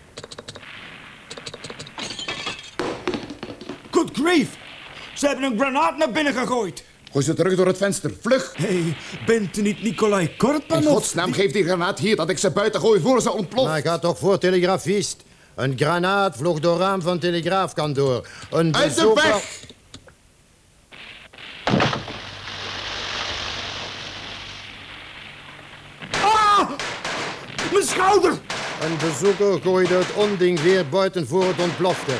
Good grief! Ze hebben een granaat naar binnen gegooid.
Gooi ze terug door het venster, vlug!
Hé, hey, bent u niet Nikolai
In
Korpanov?
godsnaam, geef die granaat hier dat ik ze buiten gooi voor ze ontploft.
Maar ga toch voor, telegrafist. Een granaat vloog door raam van telegraafkantoor. Een
Uit de
bezoeker...
weg!
Ah! Mijn schouder!
Een bezoeker gooide het onding weer buiten voor het ontplofte.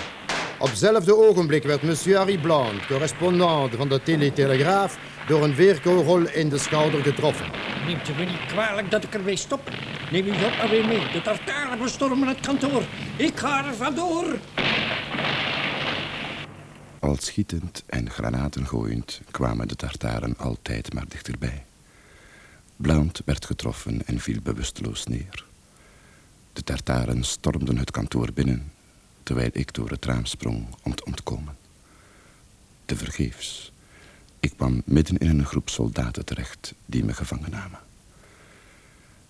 Op hetzelfde ogenblik werd monsieur Harry Blount, correspondent van de Teletelegraaf, door een weerkogel in de schouder getroffen.
Neemt u me niet kwalijk dat ik ermee stop. Neem uw job maar weer mee. De Tartaren bestormen het kantoor. Ik ga er vandoor.
Al schietend en granaten gooiend kwamen de Tartaren altijd maar dichterbij. Blount werd getroffen en viel bewusteloos neer. De Tartaren stormden het kantoor binnen, terwijl ik door het raam sprong om te ontkomen. Tevergeefs. Ik kwam midden in een groep soldaten terecht die me gevangen namen.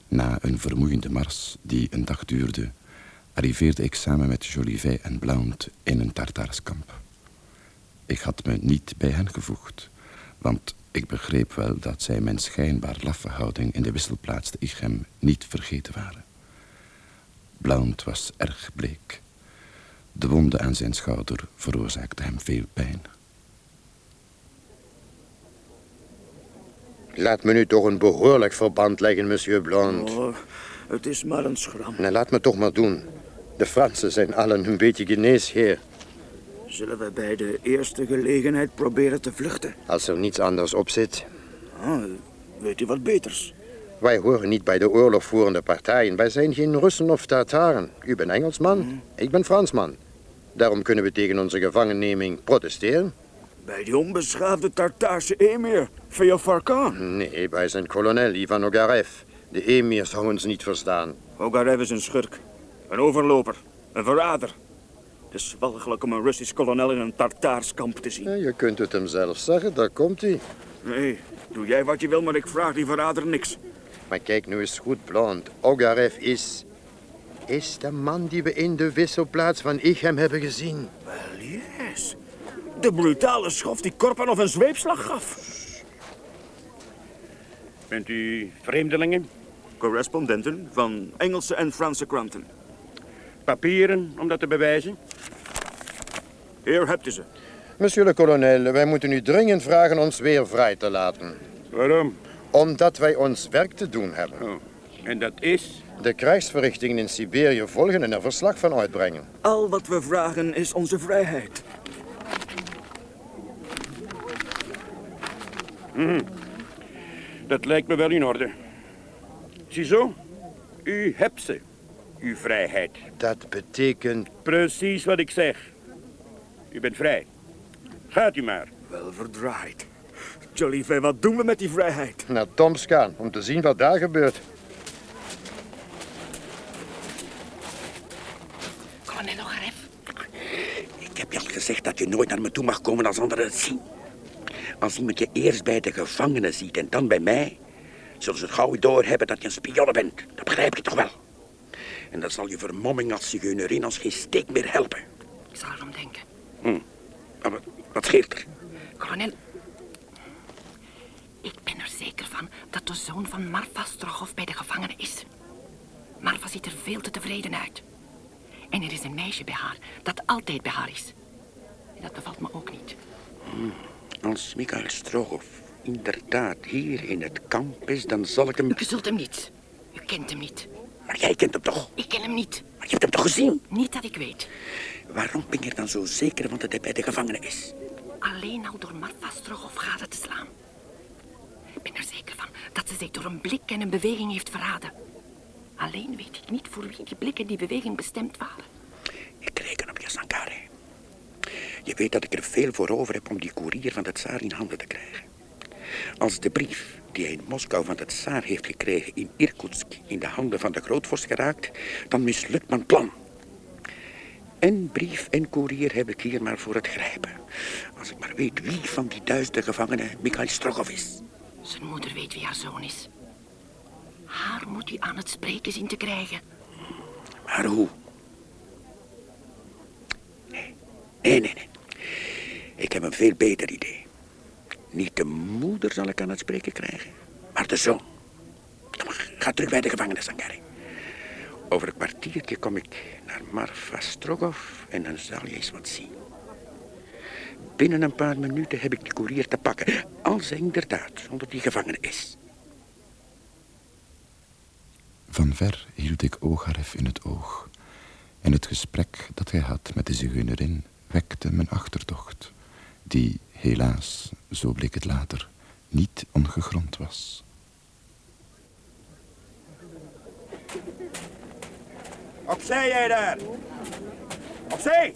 Na een vermoeiende mars die een dag duurde, arriveerde ik samen met Jolivet en Blount in een Tartaarskamp. Ik had me niet bij hen gevoegd, want ik begreep wel dat zij mijn schijnbaar laffe houding in de wisselplaats de Ichem niet vergeten waren. Blount was erg bleek. De wonde aan zijn schouder veroorzaakte hem veel pijn.
Laat me nu toch een behoorlijk verband leggen, monsieur Blount.
Oh, het is maar een schram.
Nou, laat me toch maar doen. De Fransen zijn allen een beetje geneesheer.
Zullen we bij de eerste gelegenheid proberen te vluchten?
Als er niets anders op zit.
Ah, weet u wat beters?
Wij horen niet bij de oorlogvoerende partijen. Wij zijn geen Russen of Tataren. U bent Engelsman, ik ben Fransman. Daarom kunnen we tegen onze gevangenneming protesteren.
Bij die onbeschaafde Tartaarse emir, Feofar Khan.
Nee, wij zijn kolonel Ivan Ogarev. De emir zou ons niet verstaan.
Ogarev is een schurk, een overloper, een verrader. Het is walgelijk om een Russisch kolonel in een Tartaars kamp te zien.
Ja, je kunt het hem zelf zeggen, daar komt hij.
Nee, doe jij wat je wil, maar ik vraag die verrader niks.
Maar kijk nu eens goed, Blond. Ogarev is... is de man die we in de wisselplaats van Ichem hebben gezien.
Wel, yes. De brutale schof die Korpanov een zweepslag gaf.
Bent u vreemdelingen?
Correspondenten van Engelse en Franse kranten.
Papieren om dat te bewijzen?
Hier hebt u ze.
Monsieur le kolonel, wij moeten u dringend vragen ons weer vrij te laten.
Waarom?
Omdat wij ons werk te doen hebben.
Oh. En dat is?
De krijgsverrichtingen in Siberië volgen en er verslag van uitbrengen.
Al wat we vragen is onze vrijheid.
Mhm. Dat lijkt me wel in orde. Ziezo, u hebt ze. Uw vrijheid.
Dat betekent...
Precies wat ik zeg. U bent vrij. Gaat u maar.
Wel verdraaid. Wat doen we met die vrijheid?
Naar Toms gaan, om te zien wat daar gebeurt. Kolonel Ogarev.
Ik heb je al gezegd dat je nooit naar me toe mag komen als anderen het zien. Als iemand je eerst bij de gevangenen ziet en dan bij mij... zullen ze het gauw doorhebben dat je een spionne bent. Dat begrijp je toch wel? En dat zal je vermomming als zigeunerin als geen steek meer helpen.
Ik zal erom denken.
Hm. Maar wat, wat scheelt er?
Kolonel, er zeker van dat de zoon van Marfa Strogoff bij de gevangenen is. Marfa ziet er veel te tevreden uit. En er is een meisje bij haar dat altijd bij haar is. En dat bevalt me ook niet.
Hm. Als Mikhail Strogoff inderdaad hier in het kamp is, dan zal ik hem...
U zult hem niet. U kent hem niet.
Maar jij kent hem toch?
Ik ken hem niet.
Maar je hebt hem toch gezien?
Niet dat ik weet.
Waarom ben je er dan zo zeker van dat hij bij de gevangenen is?
Alleen al door Marfa Strogoff gade te slaan. Ben er zeker van dat ze zich door een blik en een beweging heeft verraden. Alleen weet ik niet voor wie die blik en die beweging bestemd waren.
Ik reken op je, Sankare. Je weet dat ik er veel voor over heb om die koerier van de tsaar in handen te krijgen. Als de brief die hij in Moskou van de tsaar heeft gekregen in Irkutsk in de handen van de grootvorst geraakt, dan mislukt mijn plan. En brief en koerier heb ik hier maar voor het grijpen. Als ik maar weet wie van die duizenden gevangenen Mikhail Strogoff is.
Zijn moeder weet wie haar zoon is. Haar moet hij aan het spreken zien te krijgen.
Maar hoe? Nee, nee, nee. Ik heb een veel beter idee. Niet de moeder zal ik aan het spreken krijgen, maar de zoon. Ga terug bij de gevangenen, Sangari. Over een kwartiertje kom ik naar Marfa Strogoff en dan zal je eens wat zien. Binnen een paar minuten heb ik die koerier te pakken, als hij inderdaad onder die gevangenen is.
Van ver hield ik Ogaref in het oog. En het gesprek dat hij had met de zigeunerin wekte mijn achterdocht, die helaas, zo bleek het later, niet ongegrond was.
Opzij jij daar! Opzij!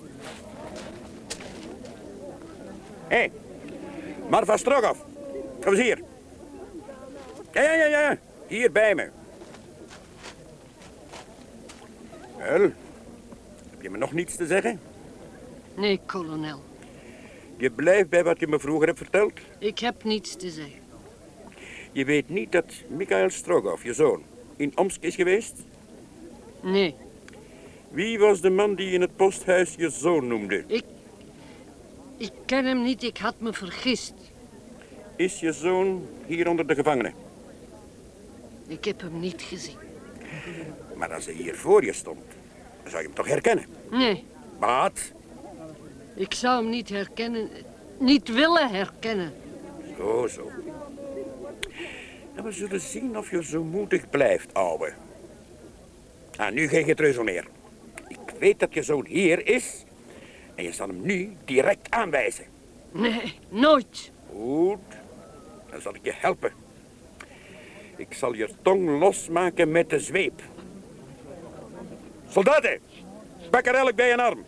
Hé, hey, Marfa Strogoff, kom eens hier. Ja, ja, ja, ja, hier bij me. Wel, heb je me nog niets te zeggen?
Nee, kolonel.
Je blijft bij wat je me vroeger hebt verteld?
Ik heb niets te zeggen.
Je weet niet dat Mikhail Strogoff, je zoon, in Omsk is geweest?
Nee.
Wie was de man die in het posthuis je zoon noemde?
Ik... Ik ken hem niet, ik had me vergist.
Is je zoon hier onder de gevangenen?
Ik heb hem niet gezien.
Maar als hij hier voor je stond, zou je hem toch herkennen?
Nee.
Wat?
Ik zou hem niet herkennen, niet willen herkennen.
Zo, zo. En we zullen zien of je zo moedig blijft, ouwe. Ah, nu geen getreuzel meer. Ik weet dat je zoon hier is. En je zal hem nu direct aanwijzen.
Nee, nooit.
Goed. Dan zal ik je helpen. Ik zal je tong losmaken met de zweep. Soldaten, pak er elk bij een arm.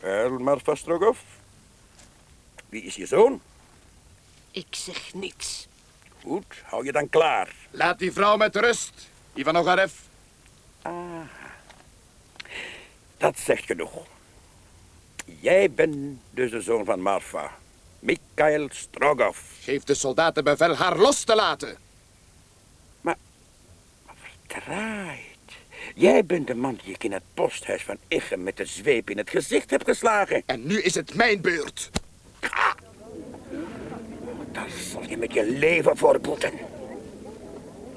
Wel, Marfa Strogoff. Wie is je zoon?
Ik zeg niks.
Goed, hou je dan klaar.
Laat die vrouw met rust, Ivan Ogarev.
Ah, dat zegt genoeg. Jij bent dus de zoon van Marfa. Mikhail Strogoff.
Geef de soldaten bevel haar los te laten.
Maar, maar verdraaid. Jij bent de man die ik in het posthuis van Ichem met de zweep in het gezicht heb geslagen.
En nu is het mijn beurt.
Ah, daar zal je met je leven voor boeten.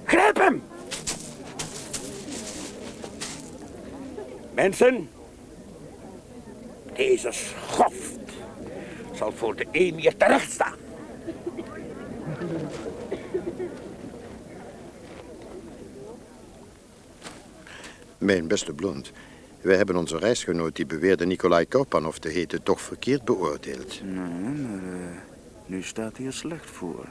Grijp hem! Mensen, deze schoft zal voor de emir terecht staan.
Mijn beste Blond, wij hebben onze reisgenoot die beweerde Nikolai Korpanov te heten toch verkeerd beoordeeld.
Nee, maar uh, nu staat hij er slecht voor.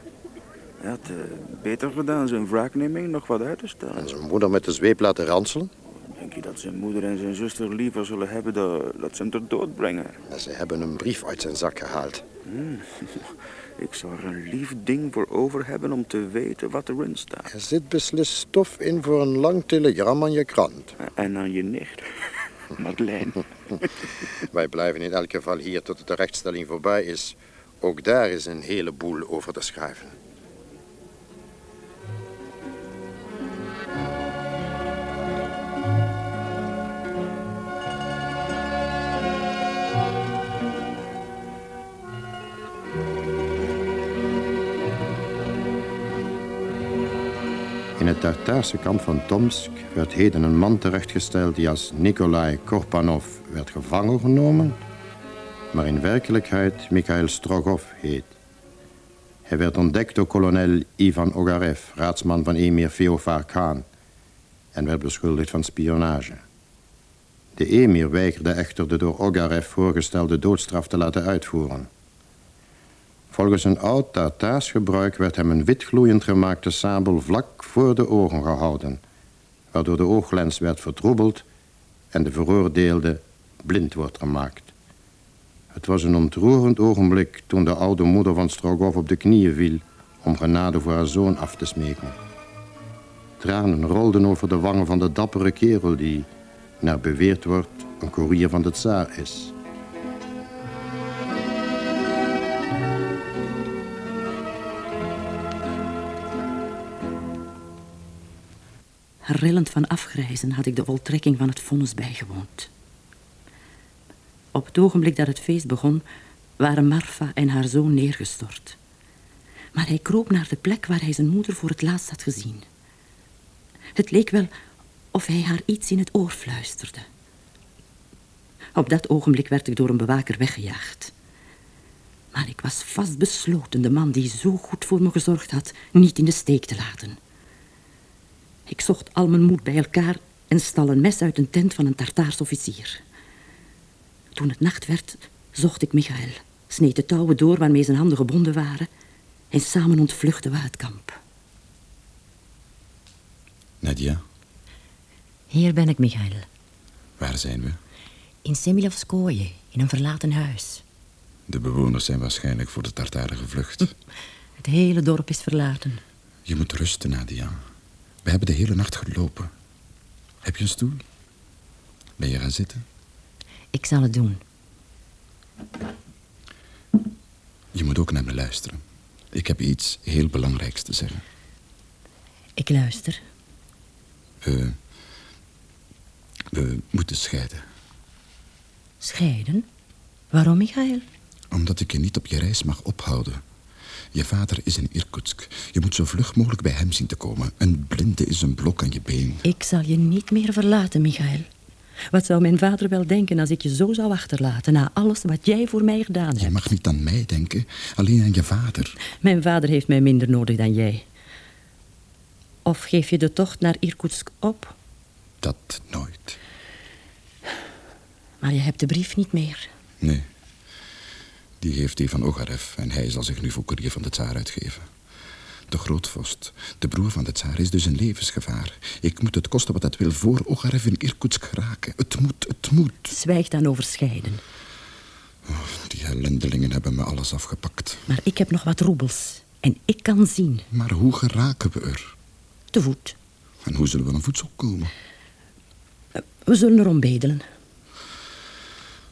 Hij had uh, beter gedaan zijn wraakneming nog wat uit te stellen.
En zijn moeder met de zweep laten ranselen?
Denk je dat zijn moeder en zijn zuster liever zullen hebben dat, dat ze hem ter dood brengen?
Ja, ze hebben een brief uit zijn zak gehaald.
Hmm. Ik zou er een lief ding voor over hebben om te weten wat erin staat.
Er zit beslist stof in voor een lang telegram aan je krant.
En aan je nicht.
Madeleine.
Wij blijven in elk geval hier tot de terechtstelling voorbij is. Ook daar is een heleboel over te schrijven. Het Tartaarse kamp van Tomsk werd heden een man terechtgesteld die als Nikolai Korpanov werd gevangen genomen, maar in werkelijkheid Mikhail Strogov heet. Hij werd ontdekt door kolonel Ivan Ogarev, raadsman van emir Feofar Khan, en werd beschuldigd van spionage. De emir weigerde echter de door Ogarev voorgestelde doodstraf te laten uitvoeren. Volgens een oud Tartaars gebruik werd hem een witgloeiend gemaakte sabel vlak voor de ogen gehouden, waardoor de ooglens werd vertroebeld en de veroordeelde blind wordt gemaakt. Het was een ontroerend ogenblik toen de oude moeder van Strogov op de knieën viel om genade voor haar zoon af te smeken. Tranen rolden over de wangen van de dappere kerel die, naar beweerd wordt, een koerier van de tsaar is.
Rillend van afgrijzen had ik de voltrekking van het vonnis bijgewoond. Op het ogenblik dat het feest begon, waren Marfa en haar zoon neergestort. Maar hij kroop naar de plek waar hij zijn moeder voor het laatst had gezien. Het leek wel of hij haar iets in het oor fluisterde. Op dat ogenblik werd ik door een bewaker weggejaagd. Maar ik was vastbesloten de man die zo goed voor me gezorgd had, niet in de steek te laten. Ik zocht al mijn moed bij elkaar en stal een mes uit een tent van een Tartaars officier. Toen het nacht werd, zocht ik Michael, sneed de touwen door waarmee zijn handen gebonden waren en samen ontvluchtten we het kamp.
Nadia,
Hier ben ik, Michael.
waar zijn we?
In Semilovskoje, in een verlaten huis.
De bewoners zijn waarschijnlijk voor de Tartaren gevlucht.
Het hele dorp is verlaten.
Je moet rusten, Nadia. We hebben de hele nacht gelopen. Heb je een stoel? Ben je gaan zitten?
Ik zal het doen.
Je moet ook naar me luisteren. Ik heb iets heel belangrijks te zeggen.
Ik luister.
We, we moeten scheiden.
Scheiden? Waarom, Michael?
Omdat ik je niet op je reis mag ophouden. Je vader is in Irkutsk. Je moet zo vlug mogelijk bij hem zien te komen. Een blinde is een blok aan je been.
Ik zal je niet meer verlaten, Michael. Wat zou mijn vader wel denken als ik je zo zou achterlaten... na alles wat jij voor mij gedaan hebt?
Je mag niet aan mij denken, alleen aan je vader.
Mijn vader heeft mij minder nodig dan jij. Of geef je de tocht naar Irkutsk op?
Dat nooit.
Maar je hebt de brief niet meer.
Nee. Die heeft Ivan Ogarev en hij zal zich nu voor koerier van de tsaar uitgeven. De grootvorst, de broer van de tsaar, is dus in levensgevaar. Ik moet het kosten wat het wil voor Ogarev in Irkutsk geraken. Het moet, het moet.
Zwijg dan over scheiden.
Oh, die ellendelingen hebben me alles afgepakt.
Maar ik heb nog wat roebels. En ik kan zien.
Maar hoe geraken we er?
Te voet.
En hoe zullen we aan voedsel komen?
We zullen erom bedelen.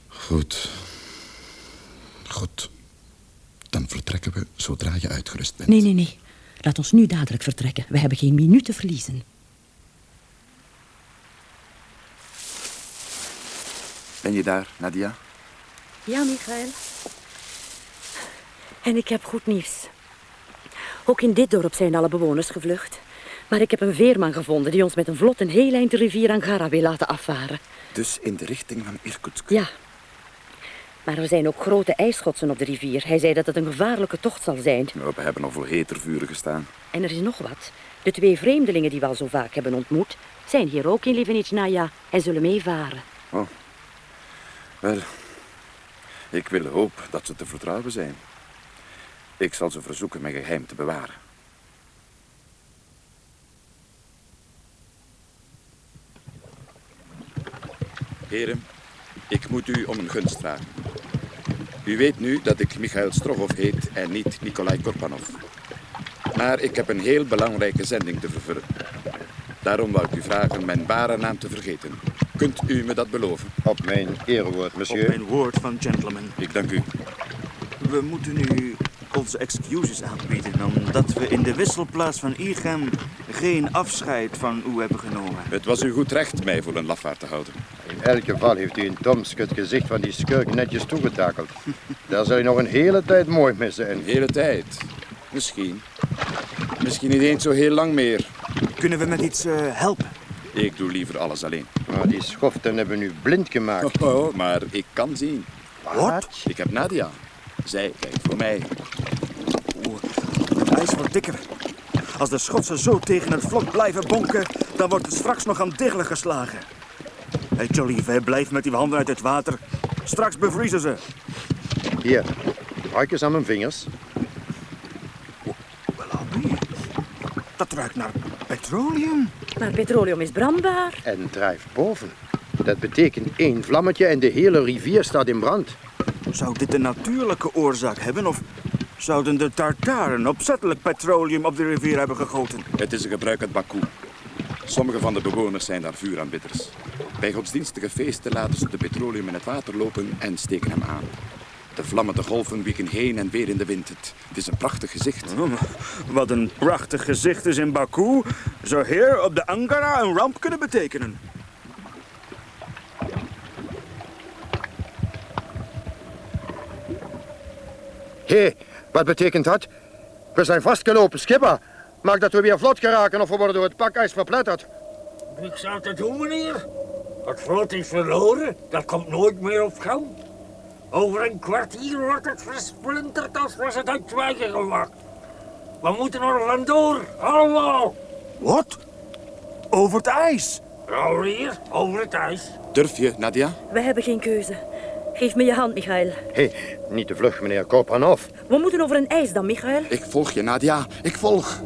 Goed. Goed. Dan vertrekken we zodra je uitgerust bent.
Nee, nee, nee. Laat ons nu dadelijk vertrekken. We hebben geen minuut te verliezen.
Ben je daar, Nadia?
Ja, Michael. En ik heb goed nieuws. Ook in dit dorp zijn alle bewoners gevlucht. Maar ik heb een veerman gevonden die ons met een vlot een heel eind de rivier Angara wil laten afvaren.
Dus in de richting van Irkutsk?
Ja. Maar er zijn ook grote ijsschotsen op de rivier. Hij zei dat het een gevaarlijke tocht zal zijn.
We hebben al voor heter vuren gestaan.
En er is nog wat. De twee vreemdelingen die we al zo vaak hebben ontmoet... zijn hier ook in Livenitsnaya en zullen meevaren.
Oh. Wel, ik wil hoop dat ze te vertrouwen zijn. Ik zal ze verzoeken mijn geheim te bewaren. Heren, ik moet u om een gunst vragen. U weet nu dat ik Michail Strogov heet en niet Nikolai Korpanov. Maar ik heb een heel belangrijke zending te vervullen. Daarom wou ik u vragen mijn ware naam te vergeten.
Kunt u me dat beloven?
Op mijn erewoord, monsieur.
Op mijn woord van gentleman.
Ik dank u.
We moeten nu onze excuses aanbieden... omdat we in de wisselplaats van Igem geen afscheid van u hebben genomen.
Het was uw goed recht mij voor een lafaard te houden.
In elk geval heeft u in Tomsk het gezicht van die schurk netjes toegetakeld. Daar zal je nog een hele tijd mooi missen. En...
Een hele tijd. Misschien. Misschien niet eens zo heel lang meer.
Kunnen we met iets eh, helpen?
Ik doe liever alles alleen.
Maar die schoften hebben u blind gemaakt.
Oh, maar ik kan zien.
Wat?
Ik heb Nadia. Zij kijkt voor mij.
Oeh, het ijs wordt dikker. Als de Schotsen zo tegen het vlot blijven bonken, dan wordt het straks nog aan diggelen geslagen. Hé, hey, blijf met die handen uit het water. Straks bevriezen ze.
Hier, ruik eens aan mijn vingers.
Dat ruikt naar petroleum.
Maar petroleum is brandbaar.
En drijft boven. Dat betekent één vlammetje en de hele rivier staat in brand.
Zou dit een natuurlijke oorzaak hebben of zouden de Tartaren opzettelijk petroleum op de rivier hebben gegoten?
Het is een gebruik uit Baku. Sommige van de bewoners zijn daar vuuraanbidders. Bij godsdienstige feesten laten ze de petroleum in het water lopen en steken hem aan. De vlammende golven wieken heen en weer in de wind. Het, het is een prachtig gezicht.
Oh, wat een prachtig gezicht is in Baku, zou hier op de Angara een ramp kunnen betekenen.
Hé, hey, wat betekent dat? We zijn vastgelopen, schipper. Maak dat we weer vlot geraken of we worden door het pakijs verpletterd.
Ik zou het doen, meneer. Het vlot is verloren. Dat komt nooit meer op gang. Over een kwartier wordt het versplinterd als was het uit zwijgen gemaakt. We moeten er vandoor, allemaal.
Wat? Over het ijs?
Alweer, over het ijs.
Durf je, Nadia?
We hebben geen keuze. Geef me je hand, Michael.
Hé, hey, niet te vlug, meneer Korpanov.
We moeten over een ijs dan, Michael.
Ik volg je, Nadia. Ik volg.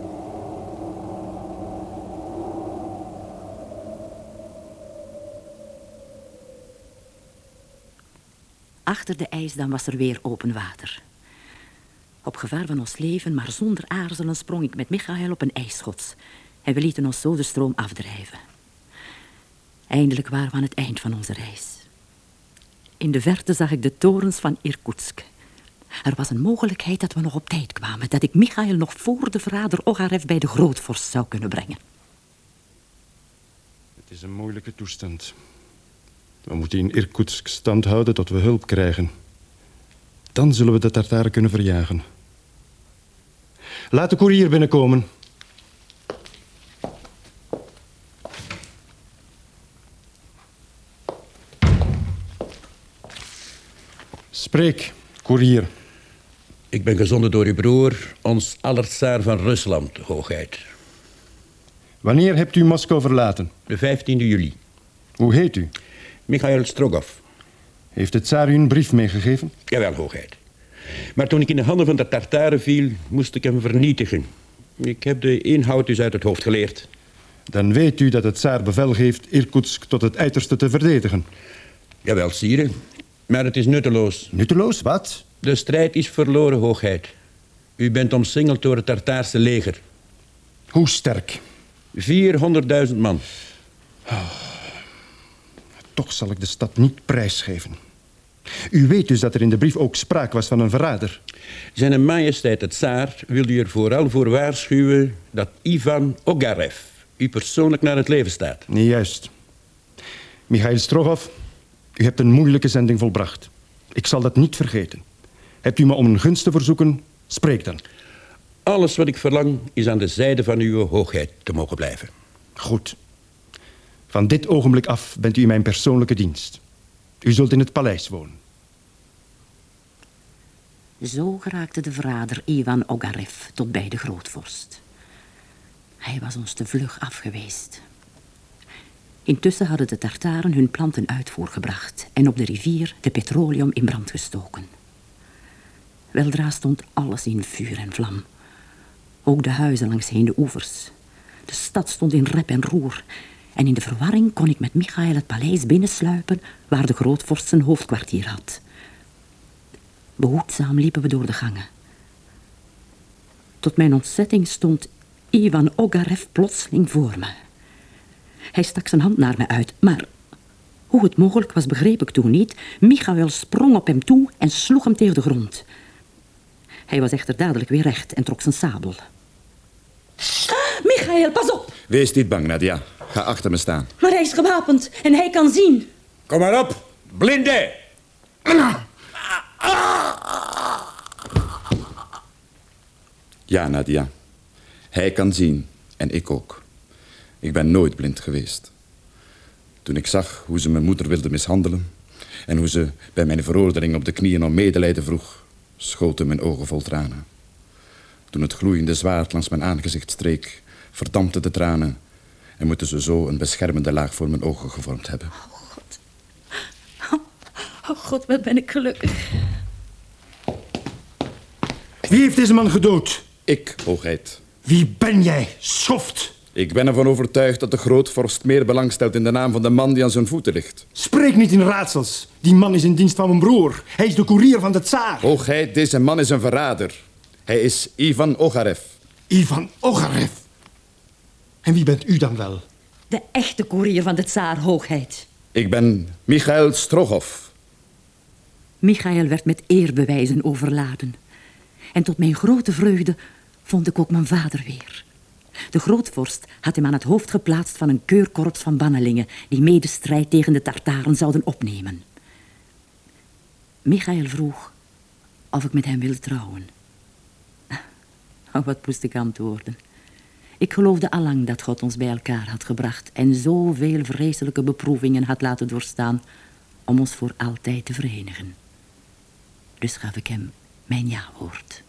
Achter de ijsdam was er weer open water. Op gevaar van ons leven, maar zonder aarzelen, sprong ik met Michael op een ijsschots. En we lieten ons zo de stroom afdrijven. Eindelijk waren we aan het eind van onze reis. In de verte zag ik de torens van Irkutsk. Er was een mogelijkheid dat we nog op tijd kwamen. Dat ik Michael nog voor de verrader Ogarev bij de grootvorst zou kunnen brengen.
Het is een moeilijke toestand. We moeten in Irkutsk stand houden tot we hulp krijgen. Dan zullen we de Tartaren kunnen verjagen. Laat de koerier binnenkomen. Spreek, koerier.
Ik ben gezonden door uw broer, ons allertsaar van Rusland, hoogheid.
Wanneer hebt u Moskou verlaten?
De 15e juli.
Hoe heet u?
Michail Strogov.
Heeft de tsaar u een brief meegegeven?
Jawel, hoogheid. Maar toen ik in de handen van de Tartaren viel, moest ik hem vernietigen. Ik heb de inhoud dus uit het hoofd geleerd.
Dan weet u dat het tsaar bevel geeft Irkutsk tot het uiterste te verdedigen.
Jawel, sire. Maar het is nutteloos.
Nutteloos? Wat?
De strijd is verloren, hoogheid. U bent omsingeld door het Tartaarse leger.
Hoe sterk?
400.000 man.
Oh, toch zal ik de stad niet prijsgeven. U weet dus dat er in de brief ook sprake was van een verrader.
Zijn majesteit het tsaar wil u er vooral voor waarschuwen... dat Ivan Ogarev u persoonlijk naar het leven staat.
Nee, juist. Michail Strogov, u hebt een moeilijke zending volbracht. Ik zal dat niet vergeten. Hebt u me om een gunst te verzoeken? Spreek dan.
Alles wat ik verlang is aan de zijde van uw hoogheid te mogen blijven.
Goed. Van dit ogenblik af bent u in mijn persoonlijke dienst. U zult in het paleis wonen.
Zo geraakte de verrader Ivan Ogarev tot bij de grootvorst. Hij was ons te vlug afgeweest. Intussen hadden de Tartaren hun plan ten uitvoer gebracht... en op de rivier de petroleum in brand gestoken. Weldra stond alles in vuur en vlam. Ook de huizen langsheen de oevers. De stad stond in rep en roer... en in de verwarring kon ik met Michael het paleis binnensluipen... waar de grootvorst zijn hoofdkwartier had... Behoedzaam liepen we door de gangen. Tot mijn ontzetting stond Ivan Ogarev plotseling voor me. Hij stak zijn hand naar me uit, maar Hoe het mogelijk was, begreep ik toen niet. Michael sprong op hem toe en sloeg hem tegen de grond. Hij was echter dadelijk weer recht en trok zijn sabel.
Michael, pas op.
Wees niet bang, Nadia. Ga achter me staan.
Maar hij is gewapend en hij kan zien.
Kom maar op, blinde!
Ja, Nadia. Hij kan zien en ik ook. Ik ben nooit blind geweest. Toen ik zag hoe ze mijn moeder wilde mishandelen... en hoe ze bij mijn veroordeling op de knieën om medelijden vroeg... schoten mijn ogen vol tranen. Toen het gloeiende zwaard langs mijn aangezicht streek... verdampte de tranen... en moeten ze zo een beschermende laag voor mijn ogen gevormd hebben.
Oh god, wat ben ik gelukkig.
Wie heeft deze man gedood?
Ik, hoogheid.
Wie ben jij, schoft?
Ik ben ervan overtuigd dat de grootvorst meer belang stelt in de naam van de man die aan zijn voeten ligt.
Spreek niet in raadsels. Die man is in dienst van mijn broer. Hij is de koerier van de tsaar.
Hoogheid, deze man is een verrader. Hij is Ivan Ogarev.
Ivan Ogarev? En wie bent u dan wel?
De echte koerier van de tsaar, hoogheid.
Ik ben Michael Strogov.
Michael werd met eerbewijzen overladen. En tot mijn grote vreugde vond ik ook mijn vader weer. De grootvorst had hem aan het hoofd geplaatst van een keurkorps van bannelingen... die medestrijd tegen de Tartaren zouden opnemen. Michael vroeg of ik met hem wilde trouwen. Oh, wat moest ik antwoorden? Ik geloofde allang dat God ons bij elkaar had gebracht... en zoveel vreselijke beproevingen had laten doorstaan... om ons voor altijd te verenigen. Dus gaf ik hem mijn ja-woord.